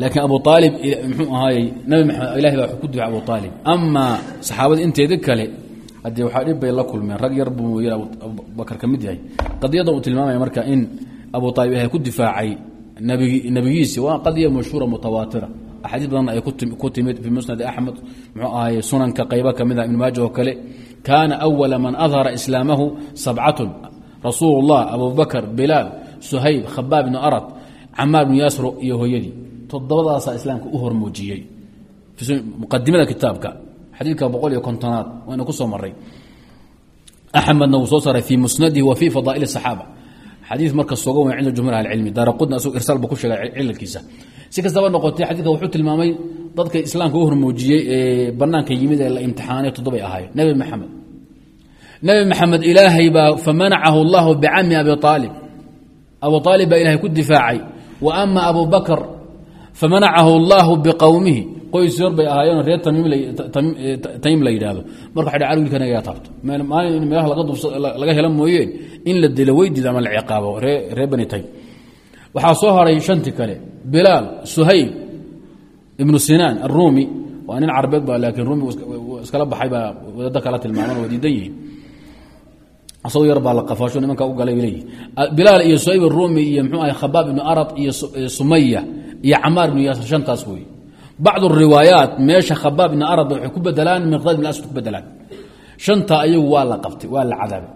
S1: laakiin abu aalib mxuu ahaayey nabi maxamed ilahi baa ku difay abu aalib amaa saxaabada inteeda kale haddee waxaa dhib la kulmeen rag yar buu mooye abubakar ka yahay. Qadiyadda uu tilmaamaya marka in abu aalib ilahay ku difaacay nabigiisi waa qadiya mashhuura mutawaatira axaadiis ay ku timid fii musnad axmed muxuu ahaay sunanka qaybo ka mida ibn maaja kale. Kaana awala man adhara islaamahu sabcatun rasuulullah abubakr bilaal suhayb khabaab ibnu arad camaar bnu yaasro iyo hooyadii. Todobadaasaa islaamka u hormuujiyey. Muqadimada kitaabka xadiidka boqol iyo kontonaad waynu ku soo maray axmedna wuu soo saaray fii musnadihi wa fii fadaa'il saxaaba. Xadii marka sugan wey cinda jumhuur ahlicilmi daaraqudna isagoo irsaalba ku sheegay cilalkiisa si kastaba noqotay xadiidka wuxuu tilmaamay dadka islaamka u hormuujiyey ee bannaanka yimid ee la imtixaanay toddobay nebi maxamed ilaahay baa famanacahu اllahu bicami abi aalib abu aalib baa ilahay ku difaacay. Wa ama abu bakr famanacahu اllahu biqowmihi qoys yor bay ahaayeen reer tamiim la yidhaahdo. Marka waxa cal wilkan yaa taabto. Maalin in meelaha laga hela mooyeen in la dilo weydid ama la ciqaabo. Reer bani taym waxaa soo haray shanti kale. Bilaal suhayb ibnu sinaan arumi waa nin carabeed ba laakiin rumi iskala baxay baa wadado kala tilmaaman asagoo yar baa la qafaasho nimanka u galay leeyihi bilaal iyo suhayb arumi iyo mxuu ahay khabaab ibnu arad iyo sumaya iyo camaar ibnu yaasir shantaas wey bacd riwaayaat meesha khabaab ibn arad waxay ku bedelaan miqdaad ibn aswad ku bedelaan shanta ayagu waa la qabtay waa la cadaabay.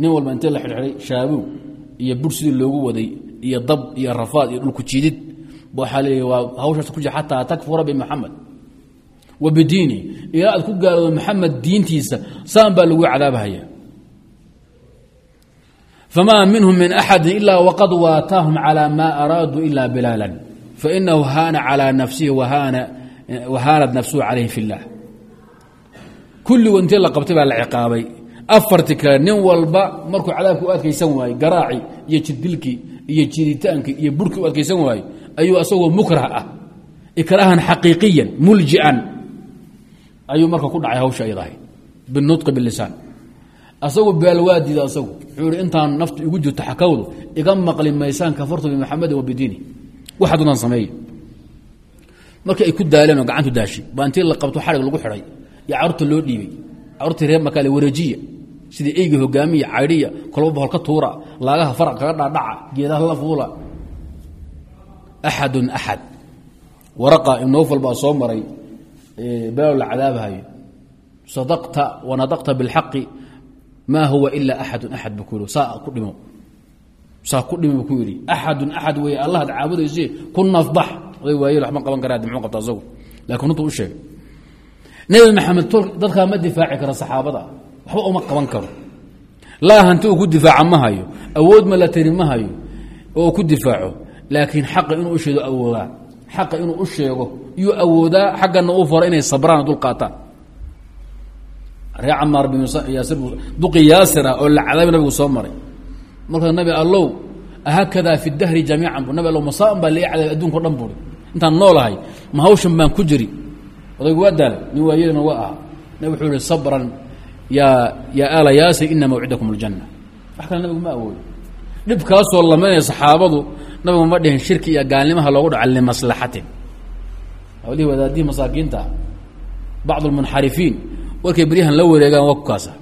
S1: Nin walba intee la xidhxidhay shaabuug iyo bur sidii loogu waday iyo dab iyo rafaad iyo dhulku jiidid. Waxaa leeya waa hawshaas ku jira xataa takfura bimuxamed wa bidiini ilaa aad ku gaaloodo maxamed diintiisa saan baa lagu cadaabahaya famaa minhum min axadi ilaa waqad waataahum calaa maa araaduu ila bilaalan fainahu haana calىa nafsihi wahaanad nafsuhu calayhi fi اllah kulligood intii la qabtay baa la ciqaabay afarti kale nin walba markuu cadaabka u adkaysan waaye garaaci iyo jirdilkii iyo jiritaankii iyo burkii u adkaysan waaye ayuu asagoo mukrah ah ikraahan xaqiiqiyan muljian ayuu marka ku dhacay hawsha ayadahay binutqi bilisaan asagu baalwaadiida asagu. Wuxuu ihi intaan naftu igu jirto xakawdu iga maqli maysaan kafartu bimuxamedin wa bidiini waxaad udan sameeye ay ku daaleen oo gacantu daashay baa la qabto xarig lagu xidhay iyo carurta loo dhiibay carurtii reer makaale wareejiya sidii eyga hogaamiya caydhiya kolba bohol ka tuura laagaha faraq kaga dhaadhaca geedaha la fuula. Axadun axad. Waraqa ibnowfal baa soo maray beelo la sadaqta wanadaqta bilxaqi maa huwa ilaa axadun axad buu saa ku dhimo. Saa ku dhimi buu ku yidhi. Axadun axad weeye allahad caabudayse ku nafbax. Oday waayeel waxma qaban karaa muxuu qabta asagu laakiin runtu u sheegay. Nebi maxamed dadkaa ma difaaci kara saxaabada. Waxba uma qaban karo. Laa hanti uu ku difaaca ma hayo. Awood ma la tiri ma hayo oo ku difaaco. Laakiin xaqa inuu u sheego awoodaa. Xaqa inuu u sheego ree camaar bin yaasir duqi yaasir ah oo la cadaabi nabigu soo maray. Markaa nabi allow haakadaa fi dahri jamiican bu nabi allow masaan baa lai cadaabay addunkao dhan buri noolahay ma hawshan baan ku jiri. Odaygu waa daalay nin waayelina waa aha nabig wuxuu ihi sabran yaa yaa aala yaasir ina mawcidakum aljanna. Wax nabigu ma awoodo. Dhibkaasoo lamaynaya saxaabadu nabigu ma dhihin shirki iyo gaalnimaha loogu dhaca limaslaxatin. Hawlihii wadaadihii masaakiinta bacd almunxarifiin warkay beryahan la wareegaan waa ku kaasa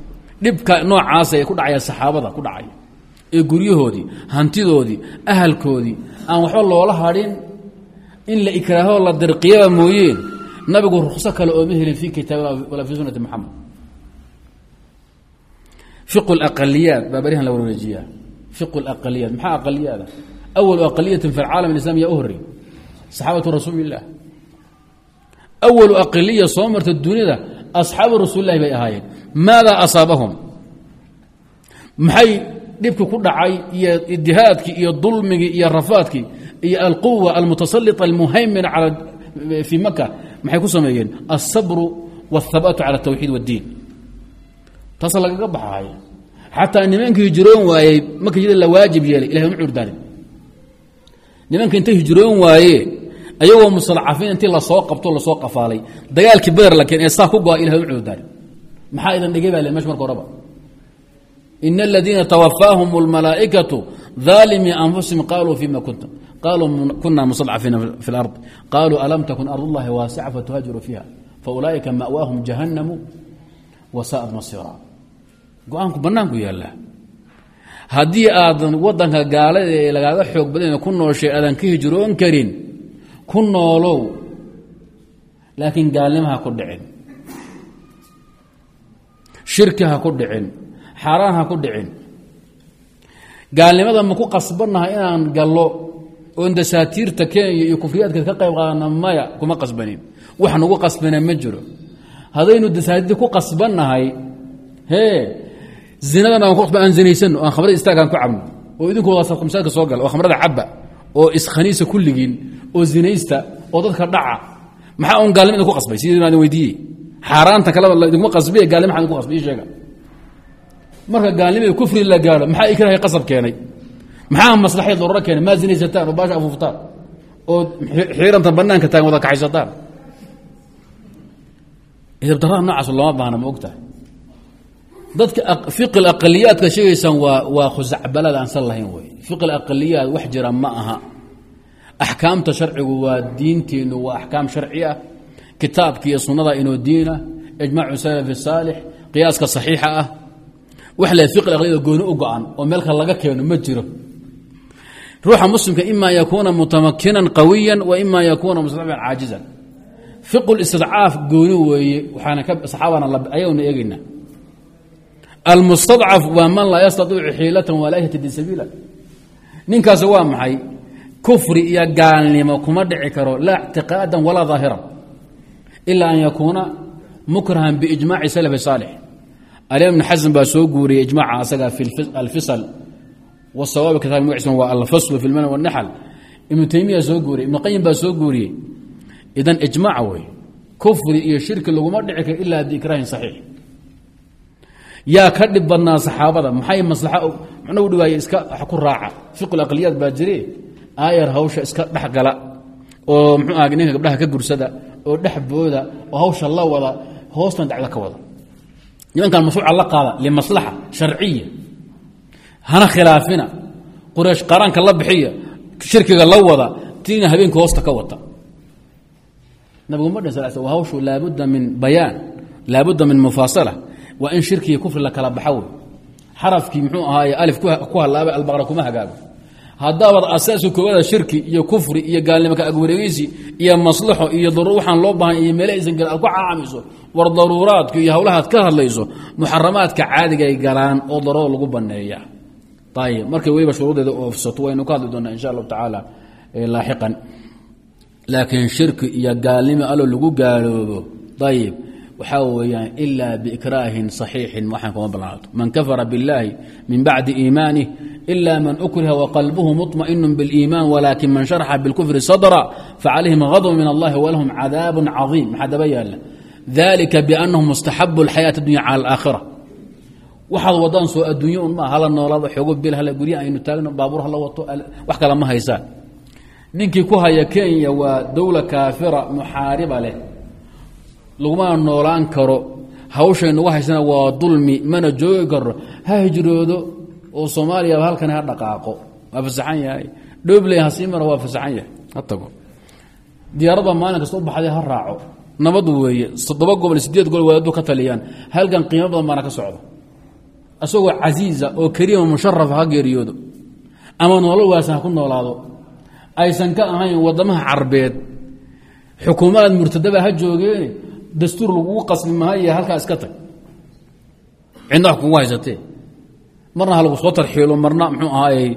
S1: dhibka noocaasa ay ku dhacaya saxaabada ku dhacaya. Ee guryahoodii hantidoodii ahalkoodii aan waxba loola hadhin. In la ikraaho la dirqiyaba mooyeen nabigu rukso kale ooma helin fi kitaab walaa fi sunati maxamed fiqu aqaliyaat baa barihan la warwareejiyaa fiqu aqaliyaat maxaa aqaliyaada awalu aqaliyatin fi alcaalam alislam yaa saxaabatu rasuuli illah awalu aqaliya soo marta duniyada asxaabu rasuulilahi bay ahaayeen. Maadaa asaabahum? Maxay dhibki ku dhacay iyo idihaadkii iyo dulmigii iyo rafaadkii iyo alquwa almutasalita almuhaymin fii maka maxay ku sameeyeen? Asabru wاthabaatu cala tawxiid wاddiin taasa lagaga baxay. Xataa nimankii hijroon waayey maka la waajib yeelay ilahay uma curdaanin nimanka intay hijroon waaye ayagoo mustalcafiin intii lasoo qabto lasoo qafaalay dagaalkii beder la keen ee saa ku go-a ilahay uma curdaanin maxaa idan dhigay baa le mesh marka horaba in اladiina twafaahum اlmalaaئikaةu ظaalimii anfusihim qaluu fima kuntum qaluu kuna mustadcafiina fi اlard qaluu alam takun ard اllahi waasica fatuhaajiruu fiiha faulaa'ika ma'waahum jahannamu wasa'ad masira go-aanku banaanku yaallaa haddii aadan wadanka gaalada ee lagaaga xoog badan ku nooshay aadan ka hijroon karin ku noolow laakiin gaalnimo ha ku dhicin. Shirki ha ku dhicin. Xaaraan ha ku dhicin. Gaalnimada ma ku qasbannaha inaan gallo oon dasaatiirta kenya iyo kufriyaadka ka qayb qaadana maya kuma qasbanin. Wax nagu qasbana ma jiro. Haddaynu dasaatiirta ku qasbannahay hee zinadana aan zinaysano aan khamrada istaagaan ku cabno oo idinkooda masaajidka soo gala oo khamrada cabba oo iskhaniisa kulligiin oo zinaysta oo dadka dhaca. Maxaa un gaalnimada ku qasbay? Sidii maadan weydiiyey. Xaaraanta kaleba idinkuma qasbiye gaalnima idinku qasbay? Ii sheega. Marka gaalnimada kufri la gaaro maxaa ikrahay qasab keenay? Maxaa maslaxay daruro keenay? Maa zinaysataan oo baasha afuuftaan oo xiiranta banaanka taagan wada kaxaysataan. Idabdarada noocaas looma baahna ma ogtahay dadka fiqi aqaliyaadka sheegaysaan waa waa khusacbalada aan lahayn wey fiqi aqaliyaad wax jira ma aha. Axkaamta sharcigu waa diinteennu waa axkaam sharci ah. Kitaabka iyo sunnada inoo diinah ijmaacu salafi saalix qiyaaska saxiixa ah. Wax le fiqi aqliyada gooni u go-an oo meelka laga keeno ma jiro. Ruuxa muslimka ima yakuuna mutamakinan qawiya wa ima yakuuna mustadcifan caajizan. Fiqu istidcaaf gooni weeye waxaana saxaabana ayaguna eegeyna almustadcaf waa man laa yastaiicu xiilatan walaa yahtadi sabiila. Ninkaasi waa maxay? Kufri iyo gaalnimo kuma dhici karo laa ictiqaadan walaa daahiran ila an yakuuna mukrahan biijmaaci salafi saalix. Alimaam ibn xasan baa soo guuriyey ijmaaca asaga fi alfisal wasawaab kitaab magaciisa waa alfaslu fi lman wanaxal ibnu taymiya soo guuriyey ibnu qayim baa soo guuriyey. Idan ijmaac wey kufri iyo shirki laguma dhici karo ilaa biikraahin saxiix yaa ka dhib badnaa saxaabada maxay maslaxa mna u dhiwaaya iska ku raaca? Fiqu aqliyaad baa jire. Aayar hawsha iska dhex gala oo mxuu aha ninka gabdhaha ka gursada oo dhex booda oo hawsha la wada hoostan dacda ka wada. Nimankan mashruuca la qaada limaslaxa sharciya hana khilaafina. Quraysh qaraanka la bixiya shirkiga la wada tiina habeenka hoosta ka wata. Nabigu ma dhin sal wa hawshu laabudda min bayaan laabudda min mufaasala waa in shirkiga kufri la kala baxa wey xarafkii muxuu ahaaye alif ku halaabay albaqra kuma hagaago haddaabad asaaska koowaada shirki iyo kufri iyo gaalnimo ka agwareegeysi iyo maslaxo iyo daruur waxaan loo baahan iyo meele aysan galan aad ku caacamayso war daruuraadku iyo hawlahaad ka hadlayso muxaramaadka caadiga ay galaan oo daruura lagu baneeya. Ayib markay weliba shuruudeeda oofsato waynu ka hadli doonaa insha allahu tacaala laaxiqan. Laakiin shirki iyo gaalnimo allo lagu gaaloobo. Ayib waxaa weeyaan ilaa biikraahin صaxiixin waxaan kuma balaato man kafara biاllahi min bacdi iimaanih ila man ukriha waqalbuhu muطmaئinu biاliiman walakin man sharxa biاlkufri sadra facalayhim غadb min allahi walahum cadaabu caظiim maxaa daba yaala dalika biannahum mustaxabu اlxayaaةi اdunya cala اlaakhira waxaad wadaan soo adduunye un ma hala noolaado xoogo bil hala gurya aynu taagno baabuur hala wato wax kale ma haysaan ninkii ku haya kenya waa dowla kaafira muxaariba leh lagumana noolaan karo. Hawshaynuga haysana waa dulmi mana joogi karo ha hijroodo oo soomaaliyaba halkan ha dhaqaaqo. Waa fasaxan yahay. Dhobley ha sii maro waa fasaxan yahay. Ha tago. Diyaaradba maalin kasta u baxday ha raaco. Nabad weeye toddoba gobol sideed gobol wadaadu ka taliyaan. Halkan qiimo badan baana ka socda isagoo casiiza oo kariima musharafa ha geeriyoodo. Ama nolol waasan ha ku noolaado. Aysan ka ahayn wadamaha carbeed. Xukuumaad murtadaba ha joogeene dastuur lagugu qasbi halkaa iska tag. Cidna wax kugu marna lagu soo tarxiilo marna mxuu ahaayey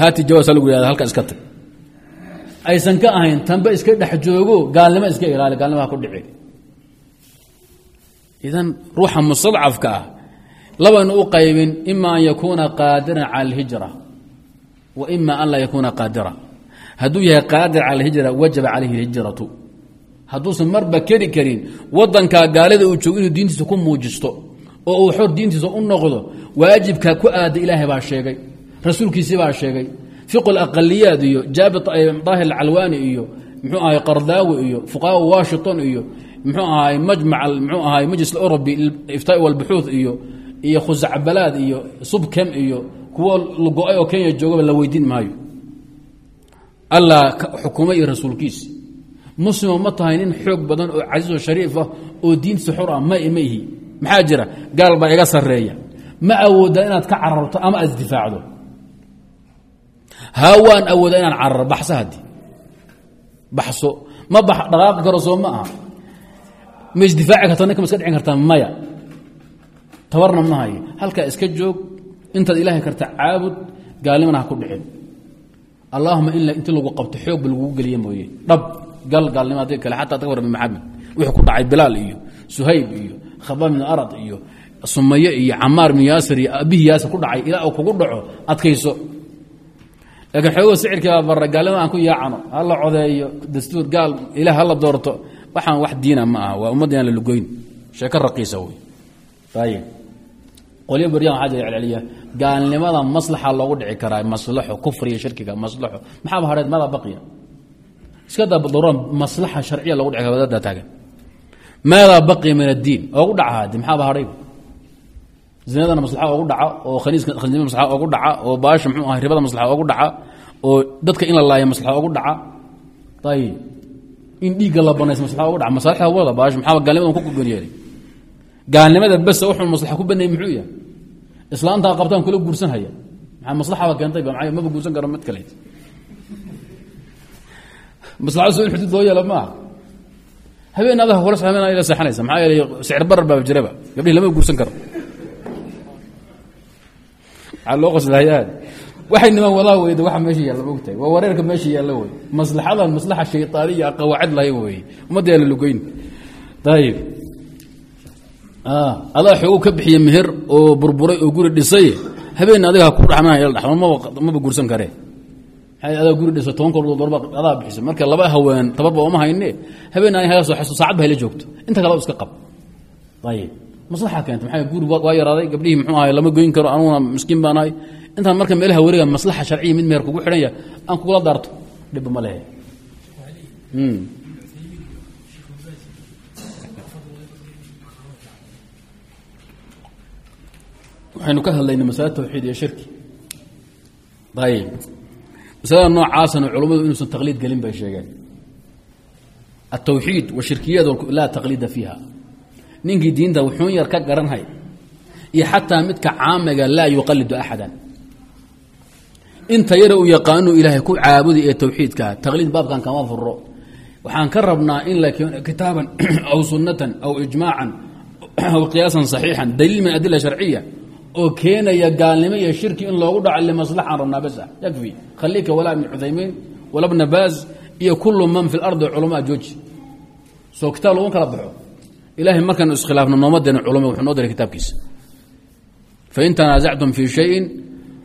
S1: haati jawaasa lagu yihahda halkaa iska tag. Aysan ka ahayn tanba iska dhex joogo gaalnimo iska ilaali gaalnimo ku dhici. Idan ruuxa mustadcafka ah labaynu qaybin ima an yakuuna qaadiran cala alhijra wa ima an laa yakuuna qaadira. Hadduu yahay qaadir cala alhijra wajaba calayhi alhijratu hadduusan marba keri karin wadankaa gaalada uu joogo inuu diintiisa ku muujisto oo uu xor diintiisa u noqdo waajibka ku aada ilaahay baa sheegay rasuulkiisii baa sheegay. Fiqu aqaliyaad iyo jaabit daahir alcalwaani iyo muxuu ahay qardaawi iyo fuqaha washington iyo muxuu ahay majmac muxuu ahay majlis orobi iftaai walbuxuud iyo iyo khusacbalaad iyo subkem iyo kuwo go'ay oo kenya joogaba la weydiin maayo. Allah xukumay iyo rasuulkiisi muslimo ma tahay nin xoog badan oo casiiz oo shariif ah oo diintiisa xor ah ma ihi maxaa jira? Gaal baa iga sarreeya. Ma awoodaa inaad ka cararto ama aad isdifaacdo haa waan awoodaa inaan cararo baxso haddi baxso. Ma dhaqaaqi karo soo ma aha. Ma isdifaaci karta ninka ma iska dhicin kartaa maya. Tabarna ma hayo halkaa iska joog. Intaad ilaahay karta caabud. Gaalnimana ha ku dhicin. Allaahuma in inti lagu qabto xoogba lagugu geliye mooye. Dhab gal gaalnimo adi kale xataa taga warbi maxamed wixii ku dhacay bilaal iyo suhayb iyo khabaab ibn arad iyo sumaye iyo camaar ibn yaasir iyo abihii yaasir ku dhacay ilaa uu kugu dhaco adkayso. Laakiin xoogo sicirkiibaa barra gaalnimo aan ku yaacano hala codeeyo dastuur gaal ilaah hala doorto waxaan wax diina ma aha waa ummadda aan la lugoyn. Sheeko raqiisa wey ayib qolyo baryan waxaa jira celceliya gaalnimada maslaxa loogu dhici karaa maslaxo kufriga shirkiga maslaxo maxaaba hadheed mada baqiya maslaxa sharciya kara wadadaa taagan. Maadaa baqiya min addiin? Oogu dhaca hadi maxaaba hadhay zinadana maslaxa oogu dhaca oo khaniiska khaniisnimada maslaxa oogu dhaca oo baasha muxuu ahay ribada maslaxa oogu dhaca oo dadka in la laaya maslaxa oogu dhaca. Ayib in dhiigga la banaysa maslaxa oogu dhaca. Masaalixda wada baasha maxaaba gaalnimadan ku gogonyeelay gaalnimada bes wuxuu maslaxa ku banayay muxuu yahay? Islaantaa qabtaan kula guursan haya maxaa maslaxaba keentay? Ba maa maba guursan karo mid kale maslaxada soo in xuduud loo yeela maaha. Habeen adaha kula habeen ila seexanaysa maxaa yeelay sicir barar baa jiraba. Gabdhihi lama guursan karo. Maxaa loo qoslahayaa waxay niman wadaa weyda waxa meesha yaalla mogtahay waa wareerka meesha yaalla wey maslaxadan maslaxa shayطaaniya qawaacid lahay wey ummadda yaalla lugoyn ayib adaa xoogu ka bixiye meher oo burburay oo guri dhisay. Habeen adiga ku dhamaba maba guursan kare adaa guri dhisa toban kor dorba adaa bixisa marka laba haween tabarba oma hayne. Habeen aan haga soo xaso saacad ba hayla joogto. Inta kale iska qab. Ayib. Maslaxa keenta maxaa guri waa yaraaday gabdhihii muxuu ahay lama goyn karo anuguna miskiin baan ahay. Intaan marka meelaha wareega maslaxa sharciya mid meher kugu xidhan ya aan kugula daarto. Dhibba ma lehe. Waxaynu ka hadlaynay masale tawxiid iyo shirki. Ayib masalada noocaasana culummadu inuusan taqliid gelin bay sheegeen. Atawxiid washirkiyad laa taqliida fiiha. Ninkii diinta wuxuun yar ka garanhay iyo xataa midka caamiga laa yuqalidu axadan inta yara uu yaqaanuu ilaahay ku caabudi ee tawxiidkaa taqliid baabkan kama furo waxaan ka rabnaa in la keeno kitaaban [clears throat] aw sunnatan aw ijmaacan [clears throat] aw qiyaasan saxiixan daliil min adila sharciya oo keenaya gaalnimo iyo shirki in loogu dhaco limaslaxaan rabnaa bas ah yakfi khaliika walaa ibn cuthaymiin wala bna baaz iyo kullu man fi lardi culamaa jooji soo kitaab lagu kala baxo ilahay markaanu iskhilaafno noomadeena culama wuxuu noo diray kitaabkiisa fain tanaasactum fii shayin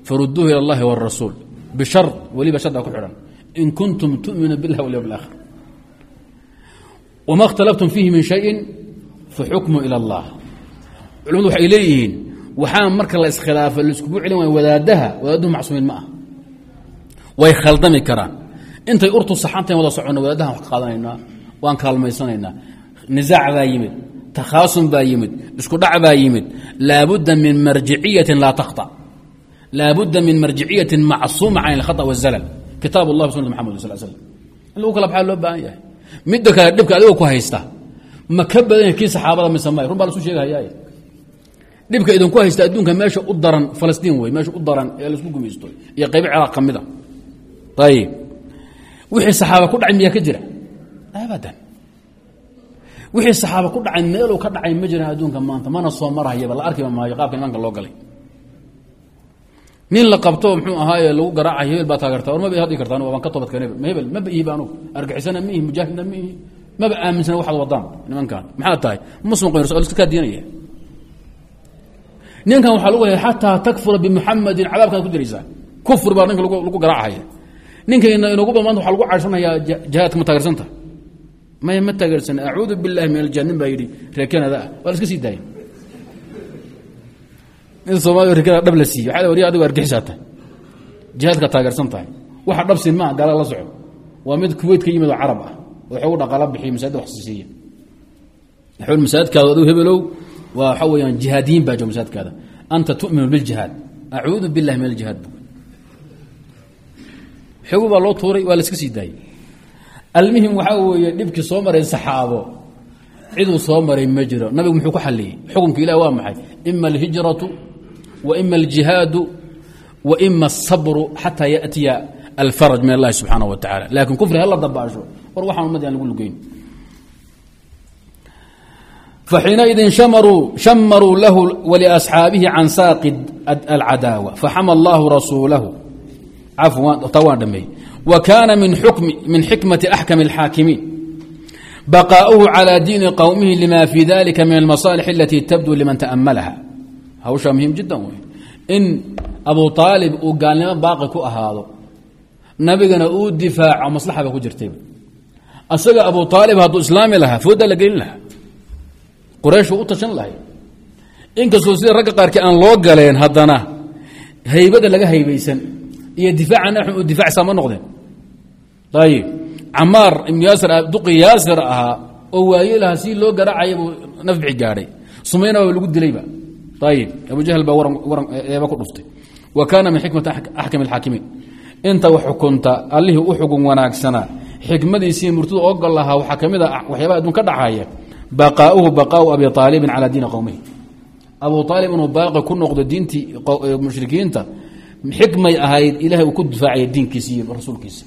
S1: faruduuhu ila اllahi wاrasuul bishar weliba sharda ku xidhan in kuntum tu'minu biاllah walyawm اlaakhir wma اkhtalaftum fiihi min shayin faxukmu ilى اllah culamadu waxay leeyihiin waxaa marka la iskhilaafo laiskugu celin waaya wadaadaha wadaadduhu macsuumiin ma ah way khaldami karaan intay urtu saxantayn wada soconna wadaadahan wax ka qaadanaynaa waan kaalmaysanaynaa nisaac baa yimid takhaasun baa yimid isku dhac baa yimid laabudda min marjiciyatin laa takhطa laabudda min marjiciyatin macsuuma can اlkhaطأ wالzalal kitaab اllah sunat maxamed sal slm in lagu kala baxaa loo baahan yahay midda kale dhibka adigoo ku haysta ma ka badan yahay kii saxaabada mise may run baa lasu sheegahayaa dhibka idinku haysta adduunka meesha u daran falastiin wey meesha u daran ee la isku gumaysto. Iyo qaybo ciraaq ka mid wixii saxaaba ku dhacay miyaa ka jira? Abadan. Wixii saxaaba ku dhacay meeluu ka dhacay ma jiran adduunka maanta mana soo marhayaba la arkiba maayo qaabka imaanka loo galay. Nin la qabto mxuu ahaaye lagu garaacayo hebel baa taageerta or maba haddii kartaan waan ka toobadkeen hebel. Hebel maba ihiba anugu argixisana ma ihi mujaahidna ma ihi maba aaminsana waxaad wadaan nimankan maxaa tahay? Muslim qoyn rasul iska kaa diinaya ninkan waxaa lagu xataa takfura bimuxamadin cadaabkaad ku diraysaa kufri baa ninka lagu garaacaya. Ninkayna inaguba maanta waxaa lagu caydhsanayaa jihaadka ma taageersanta? Maya ma taageersana acuudu billahi min aljan nin baa yidhi reer kanada ah waa la sii daaya in soomaliya reer dhab la siiye waa wari adigo argixisaa jihaadka taageersan tahay. Waxa dhabsin maa gaala la soco waa mid kuweyt ka yimid oo carab ah. Oo xoogu dhaqaala bixiyo masaajida wax siisiiya masaajidkaada adigu hebelow waa waxa weeyaan jihaadiyiin baa jooga masaajidkaada anta tu'minu biljihaad acuudu billahi min aljihaad bu xogu loo tuuray waa la iska sii daayey almuhim waxaa weeye dhibkii soo maray saxaabo. Ciduu soo maray ma jiro. Nabigu muxuu ku xaliyey xukunka ilah waa maxay? Ima alhijratu wa ima aljihaadu wa ima asabru xataa yaأtiya alfaraj min allahi subxaanaه wa tacala laakiin kufri hala dabaasho. War waxaan ummaddi aan lagu lugeyn faxiinaidin shamaruu lahu waliasxaabihi can saaqi alcadaawa faxama allahu rasuulahu cafwan taa waan dhameeyey wa kaana min xikmati axkam اlxaakimiin baqaa'uhu calى diini qowmihi lima fi dalika min almasaalix alati tabdu liman ta'amalaha hawshaa muhiim jiddan wey in abu aalib uu gaalnimo baaqi ku ahaado nabigana uu difaaco maslaxa ba ku jirtayba asaga abu aalib hadduu islaami lahaa foodaa la gelin lahaa qurayshuu u tashan lahay. Inkastoo sida ragga qaarkii aan loo galeen haddana haybada laga haybaysan iyo difaaca naxun uu difaacsaa ma noqdeen. Ayib camaar ibnu yaasir duqi yaasir ahaa oo waaye lahaa si loo garaacaya buu nafbici gaadhay sumayna baa lagu dilayba. Ayib abu jahl baa waran eeba ku dhuftay. Wa kaana min xikmati axkam alxaakimiin. Inta wax xukunta allihii u xugun wanaagsanaa xikmadiisii murtida ogol lahaa waxaa ka mid a waxyaabaha adduun ka dhacaya baqaauhu baqaau abi aalibin calaa diini qowmihi abu aalib inuu baaqi ku noqdo diintii mushrikiinta xikmay ahayd ilahay uu ku difaacaya diinkiisi iyo rasuulkiisa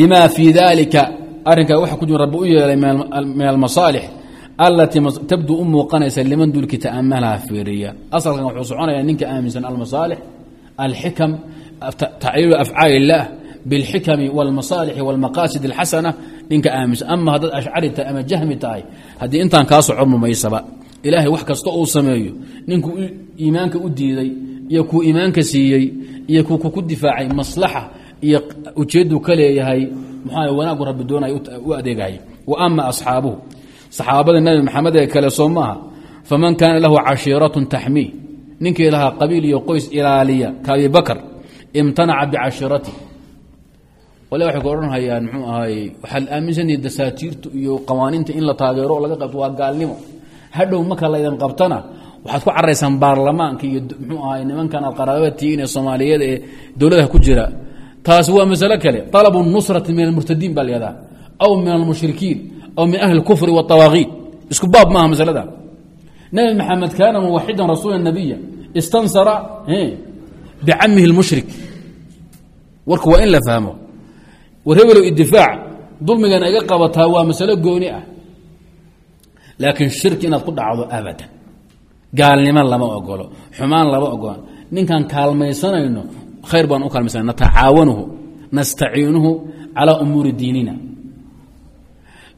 S1: lima fii dalika arrinkaa waxa ku jira rabbi u yeelay min almasaalix alatii tabdu u muuqanaysa liman dulki ta'amalaha fiiriya asalkan wuxuu soconaya ninka aaminsan almasaalix alxikam tacliilu afcaal illaah bilxikami wاlmasaalixi wاlmaqaasid اlxasana ninka aaminsan. Ama haddaad ashcari tahay ama jahmi tahay haddii intaan kaa soco mumaysaba ilaahay wax kasta uu sameeyo. Ninkuu iimaanka u diiday iyo kuu iimaanka siiyey iyo kuu ku difaacay maslaxa iyo ujeedu ka leeyahay muxua wanaagu rabbi doonay u adeegay. Wa ama asxaabuhu. Saxaabada nabi maxamed ee kale soo maaha faman kaana lahu cashiiratun taxmii. Ninkii lahaa qabiil iyo qoys ilaaliya ka abi bakr imtanaca bicashiirati wale waxay ku odhanhayaan muxuu ahaay waxaad aaminsantihi dasaatiirtu iyo qawaaniinta in la taageero oo laga qabto waa gaalnimo hadhow marka laydan qabtana waxaad ku caraysaan baarlamaanka iyo muxuu ahaay nimankan aad qaraabatihiin ee soomaaliyeed ee dowladaha ku jira taasi waa masalo kale alabu nusrati min almurtadiin baa layahdaa aw min almushrikiin aw min ahli اlkufri wاطawaaqiit isku baab maaha masalada nabi maxamed kaana muwaxidan rasuula nabiya istansara bicamihi اlmushrik warku waa in la fahmo war hebelow idifaac dulmigana iga qabataa waa masalo gooni ah. Laakiin shirki inaad ku dhacdo abadan. Gaalnimo lama ogolo xumaan lama ogolo ninkaan kaalmaysanayno khayr baan u kaalmaysanay natacaawanuhu nastaciinuhu calaa umuuri diinina.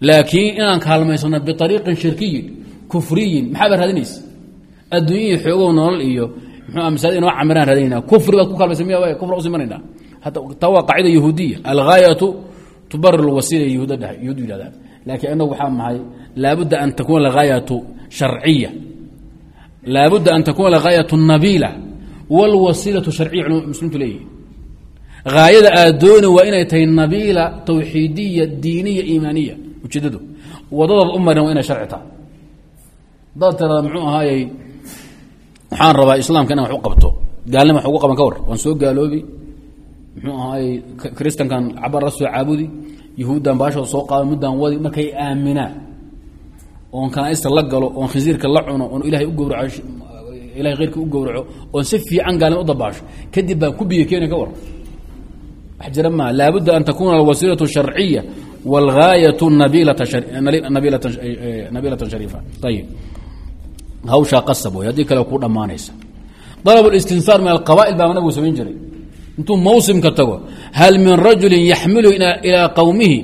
S1: Laakiin inaan kaalmaysano biariiqin shirkiyin kufriyin maxaabaa raadinaysa? Adduunyihii xoogow nolol iyo mxuu masaajid inoo camiraan raadinayna kufri baad ku kaalmaysa miya kufr u simanayna taa waa qaacida yahuudiya algaayatu tubarir lwasiila yahuud yahuud yidhahdaan. Laakiin inagu waxaa mahay laabudda an takuuna algaayatu sharciya laabudda an takuuna algaayatu nabiila wاlwasiilatu sharciya culama muslimiintu leeyihi haayada aad dooni inay tahay nabiila tawxiidiya diiniya iimaaniya ujeedadu wadadaad u marin inay sharci tahay. Hadaad ahaayey waxaan rabaa islaamka wax u qabto. Gaalnima wax ugu qaban ka war waan soo gaaloobi mxuu ahaay kristankan cabar la soo caabudi yahuuddan baashoo soo qaado muddan wadi markay aaminaan oon kanaista la galo oon khisiirka la cuno oon ilahay u gowraco ilahay kheyrka u gowraco oon si fiican gaalnimo u dabaasho kadib baa kubiga keena ka war. Wax maa laabudda an takuuna alwasiilatu sharciya wاlgaayatu nabilata eh, eh, eh, shariifa. Ayib hawshaa qasab haddii kale ku dhammaanaysa. Dalab istinsaar min alqaba'il baa nabigu samayn jiray intuu mawsimka tago hal min rajuli yaxmilu ilىa qowmihi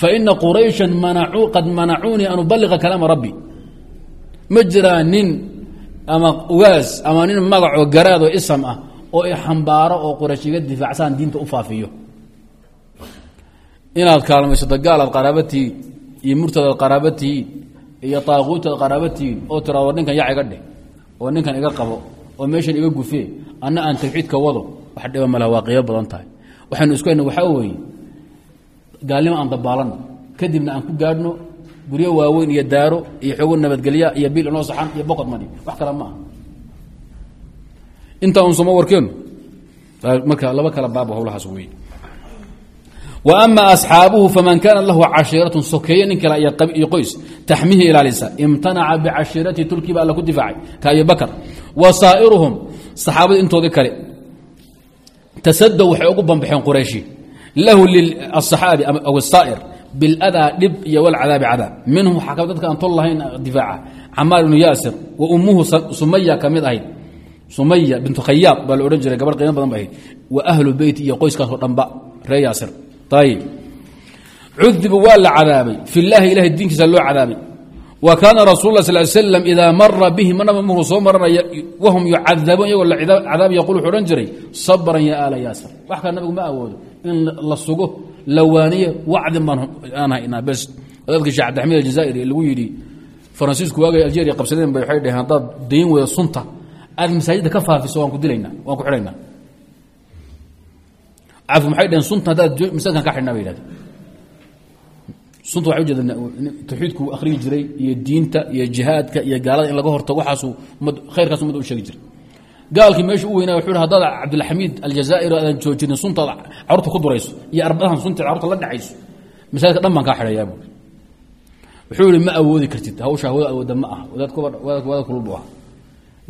S1: faina quraysha qad manacuunii an ubaliqa kalaama rabbi ma jiraa nin ama ugaas ama nin magacoo garaad oo isam ah oo i xambaaro oo quraysh iga difaacsaan diinta u faafiyo inaad kaalmaysato gaal aad qaraabatihiin iyo murtadaad qaraabatihiin iyo taaquutaad qaraabatihiin oo tiraado ninkan yac iga dheh oo ninkan iga qabo oo meeshan iga gufee anna aan tawxiidka wado wax dhiba malaha waa qiimo badan tahay. Waxaynu isku hayna waxaa weeye gaalnimo aan dabaalanno kadibna aan ku gaadhno guryo waaweyn iyo daaro iyo xoogo nabadgelya iyo bil inoo saxan iyo boqod mani wax kale ma aha. Intaa un somo warkeenu? Marka laba kala baaba howlahaas wa ama asxaabuhu faman kaanat lahu cashiiratun sokeeye nin kale iyo qoys taxmihi ilaalisa imtanaca bicashiiratihi tulkii ba alla ku difaacay ka abi bakr wa saa'iruhum saxaabada intoodii kale. Tasadow waxay ugu banbaxeen qurayshi. Lahu liaصaxaabi aw asaa'ir biladaa dhib iyo walcadaabi cadaab. Minhum waxaa ka dadka aan tol lahayn difaaca. Camaar ibnu yaasir wa ummuhu sumaya ka mid ahayd. Sumaya bintu khayaab baa la odhan jiray gabar qiimo badan ba ahayd. Wa ahlu beyti iyo qoyskaasoo dhanba ree yaasir ayib cudibu waa la cadaabay fi llaahi ilahay diinkiisa loo cadaabay wa kaana rasul la sal slam idaa mara bihi manaba markuu soo maranaya wahum yucadabuun iyagoo la cadaab yaqul wuxuu odhan jiray sabran ya aala yaasir wax kale nabigu ma awoodo in la sugo la waaniye wacdin baan aan haynaa bes dadkii sheekh cabdixamiid aljazaa'iri lagu yidhi faransiisku waagay algeria qabsadeen bay waxay dhaheen haddaad sunta aad masaajidda ka faafiso waan ku dilaynaa cafi maxay dhaheen sunta haddaad masaajidkan ka xidhnaa bay yidhahdeen. Sunta waxay ujeeda tawxiidku akhriyi jiray iyo diinta iyo jihaadka iyo gaalada in laga hortago waxaasu khayrkaas ummadda u sheegi jiray. Gaalkii meesha u weynaa wuxuu haddaad cabdilxamiid aljazaa'ir aadan joojinin suntaad carruurta ku durayso iyo arbadahan suntaad carruurta la dhacayso masaajidka dhan baan kaa xidhayaa buui wuxuu yihi ma awoodi kartid hawsha hawada awooda ma ah wadaad kulbu ah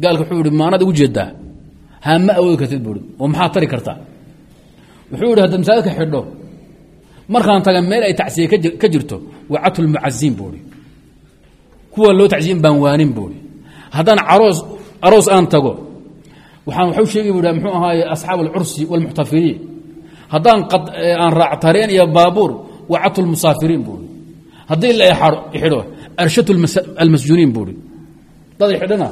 S1: gaalka wuxuu yihi maanaad igu jeedaa. Ha ma awoodi kartid wuxuu yihi hadda masaajidka xidho markaan taga meel ay tacsiye ka jirto wacatu lmucaziin buui kuwa loo tacsiyin baan waanin buui haddaan aroos aroos aan tago waxaan waxu sheegi bu mxuu ahaaye asxaab alcursi walmuxtafiriin haddaan aan raac tareen iyo baabuur wacatu lmusaafiriin buui haddii la xidho arshatu almasjuuniin buui dad xidhana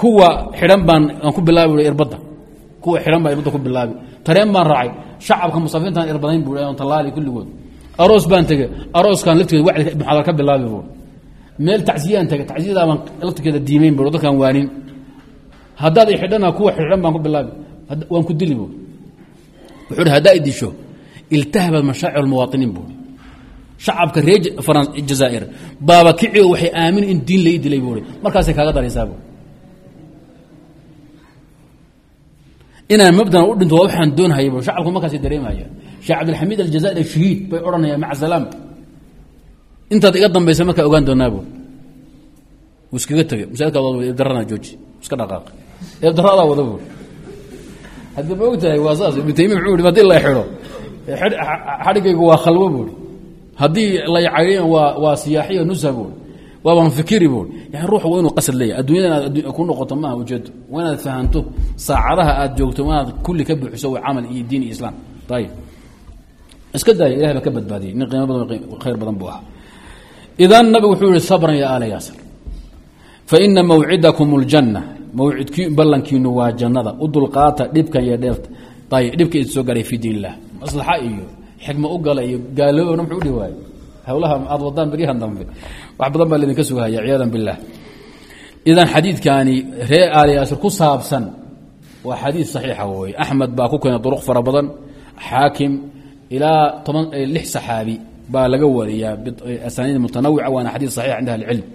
S1: kuwa xidhan baan aan ku bilaabi irbadda. Kuwa xidhan baan irbadda ku bilaabi. Tareen baan raacay shacabka musaafiriintaan irbadayn bu on tallaali kulligood. Aroos baan tegey. Arooskaan laftigeeda wacdi muxaadar ka bilaabi bu meel tacsiyaan tegey. Tacsiyadaabaan laftirkeeda diimeyn bu dadkaan waanin. Haddaad i xidhana kuwa xidhan baan ku bilaabi. Waan ku dili bu wuxuu hi haddaa i disho iltahabat mashaacir almuwaatiniin buui shacabka reer jazaa'ir baaba kicigo waxay aamin in diin lai dilay buui markaasay kaaga daraysaa bu inaan mabdana u dhinto waxaan doonhaya bu shacabku markaas dareemaya sheekh cabdilxamiid aljazaa'ir shahiid bay odhanayaan maca salaam. Intaad iga dambaysa markaa ogaan doonaa bu wuu iskaga tegey masaajidka eebdarana jooji. Iska dhaqaaq. Eebdaro adaa wada bu haddii ma ogtahay waa saas. Ibnu taymiya muxuu ihi haddii la xidho xadhigaygu waa khalwo buui haddii la cayyan waa waa siyaaxiya nusa buui waabaan fikiri buui yani ruuxa waa inuu qasad leeyahy addunyada inaad ku noqoto maaha ujeedo waa inaad fahanto saacadaha aad joogto waa inaad kulli ka buuxiso wa camal iyo diin iyo islaam. Ayib iska daaya ilahay baa ka badbaadiyey. Nin qiimo badan khayr badan buu ahaa. Idan nabigu wuxuu yihi sabran ya aala yaasir faina mawcidakum اljanna mawcidkii ballankiinu waa jannada. U dulqaata dhibkan iyo dheefta ayib dhibka idi soo garay fi diin illah maslaxa iyo xikma u gala iyo gaaloobna muxuu udhi waaye hawlaha aad wadaan beryahan dambe wax badan baa laydinka sugahaya ciyaadan bilah idan xadiidkani ree aali yaasir ku saabsan waa xadiid saxiixa wooye axmed baa ku keenay duruq fara badan. Xaakim ilaa toban lix saxaabi baa laga wariyaa asaniid mutanawica waana xadiid saxiix cinda ahlicilm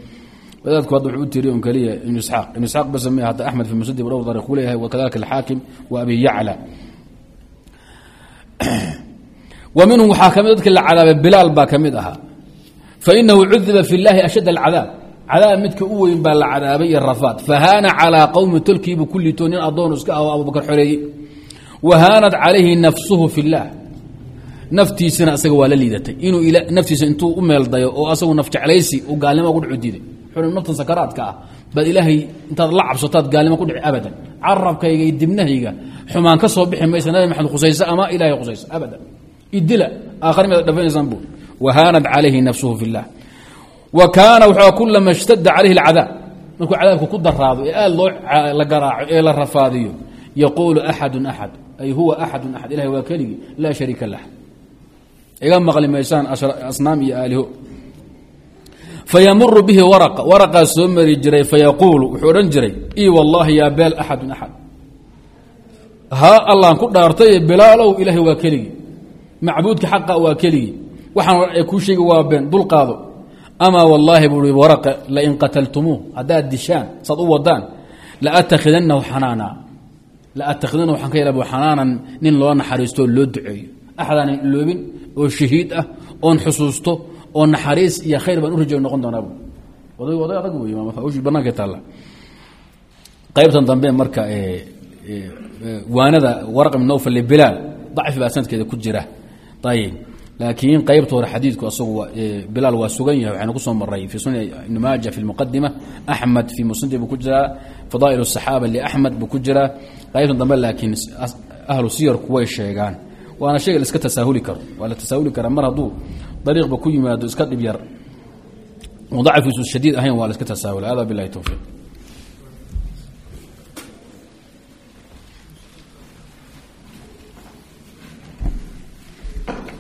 S1: wadaadku hadda wuxuu u tiriy un keliya ibnu isxaaq. Ibnu isxaaq bas me hadda axmed fi musadi dhowr dariiq ku leeyahay wakadalika alxaakim wa abi yacla wa minhum waxaa ka mid dadka la cadaabay bilaal baa ka mid ahaa fainahu cudiba fi llaahi ashadd alcadaab cadaab midka u weyn baa la cadaabay iyo rafaad fahaana calaa qowmi tolkiibu kulitoo nin adoon iska aho abubakar xoreeyey wa haanat calayhi nafsuhu fi اllaah naftiisina asaga waa la liidatay inuu naftiisa intuu u meeldayo oo asagu naf jeclaysi uu gaalnimo ugu dhicu diiday wuxuu naftan sakaraadka ah baad ilaahay intaad la cabsotaad gaalnimo ku dhici abadan carabkayga iyo dibnahayga xumaan ka idila aakhari miad dhafanaysaan buu wahaanad calayhi nafsuhu fi llah wa kaana wuxuu kulama ishtadda calayhi alcadaab. Markuu cadaabku ku daraado ee aad loo la garaaco ee la rafaadiyo yaquulu axadun axad. Ay huwa axadun axad. Ilahay waa keligii laa shariika lah. Iga maqli maysaan asnaam iyo aaliho. Fayamuru bihi waraqa. Waraqaa soo mari jiray fayaquulu wuxuu odhan jiray i wallaahi yaa beel axadun axad. Haa allaan ku dhaartay bilaalow ilaahay waa keligii macbuudka xaqa waa keligii. Waxaan kuu sheegi waa been dulqaado amaa wallaahi buu i waraqa lain qataltumuuh haddaad dishaan saad u wadaan laatakhidanahu xanaana. Laatakhidanahu waxaan ka yala xanaanan nin loo naxariistoo loo duceeyo. Axadaanan iloobin oo shahiid ah oon xusuusto oo naxariis iyo khayr baan u rajo noqon doonaabu oday oday adag wey banaanka taalla qaybtan dambe marka waanada waraq ibn nawfal bilaal dacfi baa sanadkeeda ku jira ayb laakiin qaybtooda xadiidku asagu bilaal waa sugan yahay waxaynu ku soo maray fii sunan ibni maaja fi lmuqadima axmed fii musnadi buu ku jiraa fadaa'il asaxaaba liaxmed buu ku jiraa qaybtan dambe laakiin ahlu siyarku way sheegaan waana shayga la iska tasaahuli karo waa la tasaahuli karaa mar hadduu dariiqba ku yimaado iska dhib yar oo dacfiisu shadiid ahayn waa la iska tasaahula hada bilahi towfiiq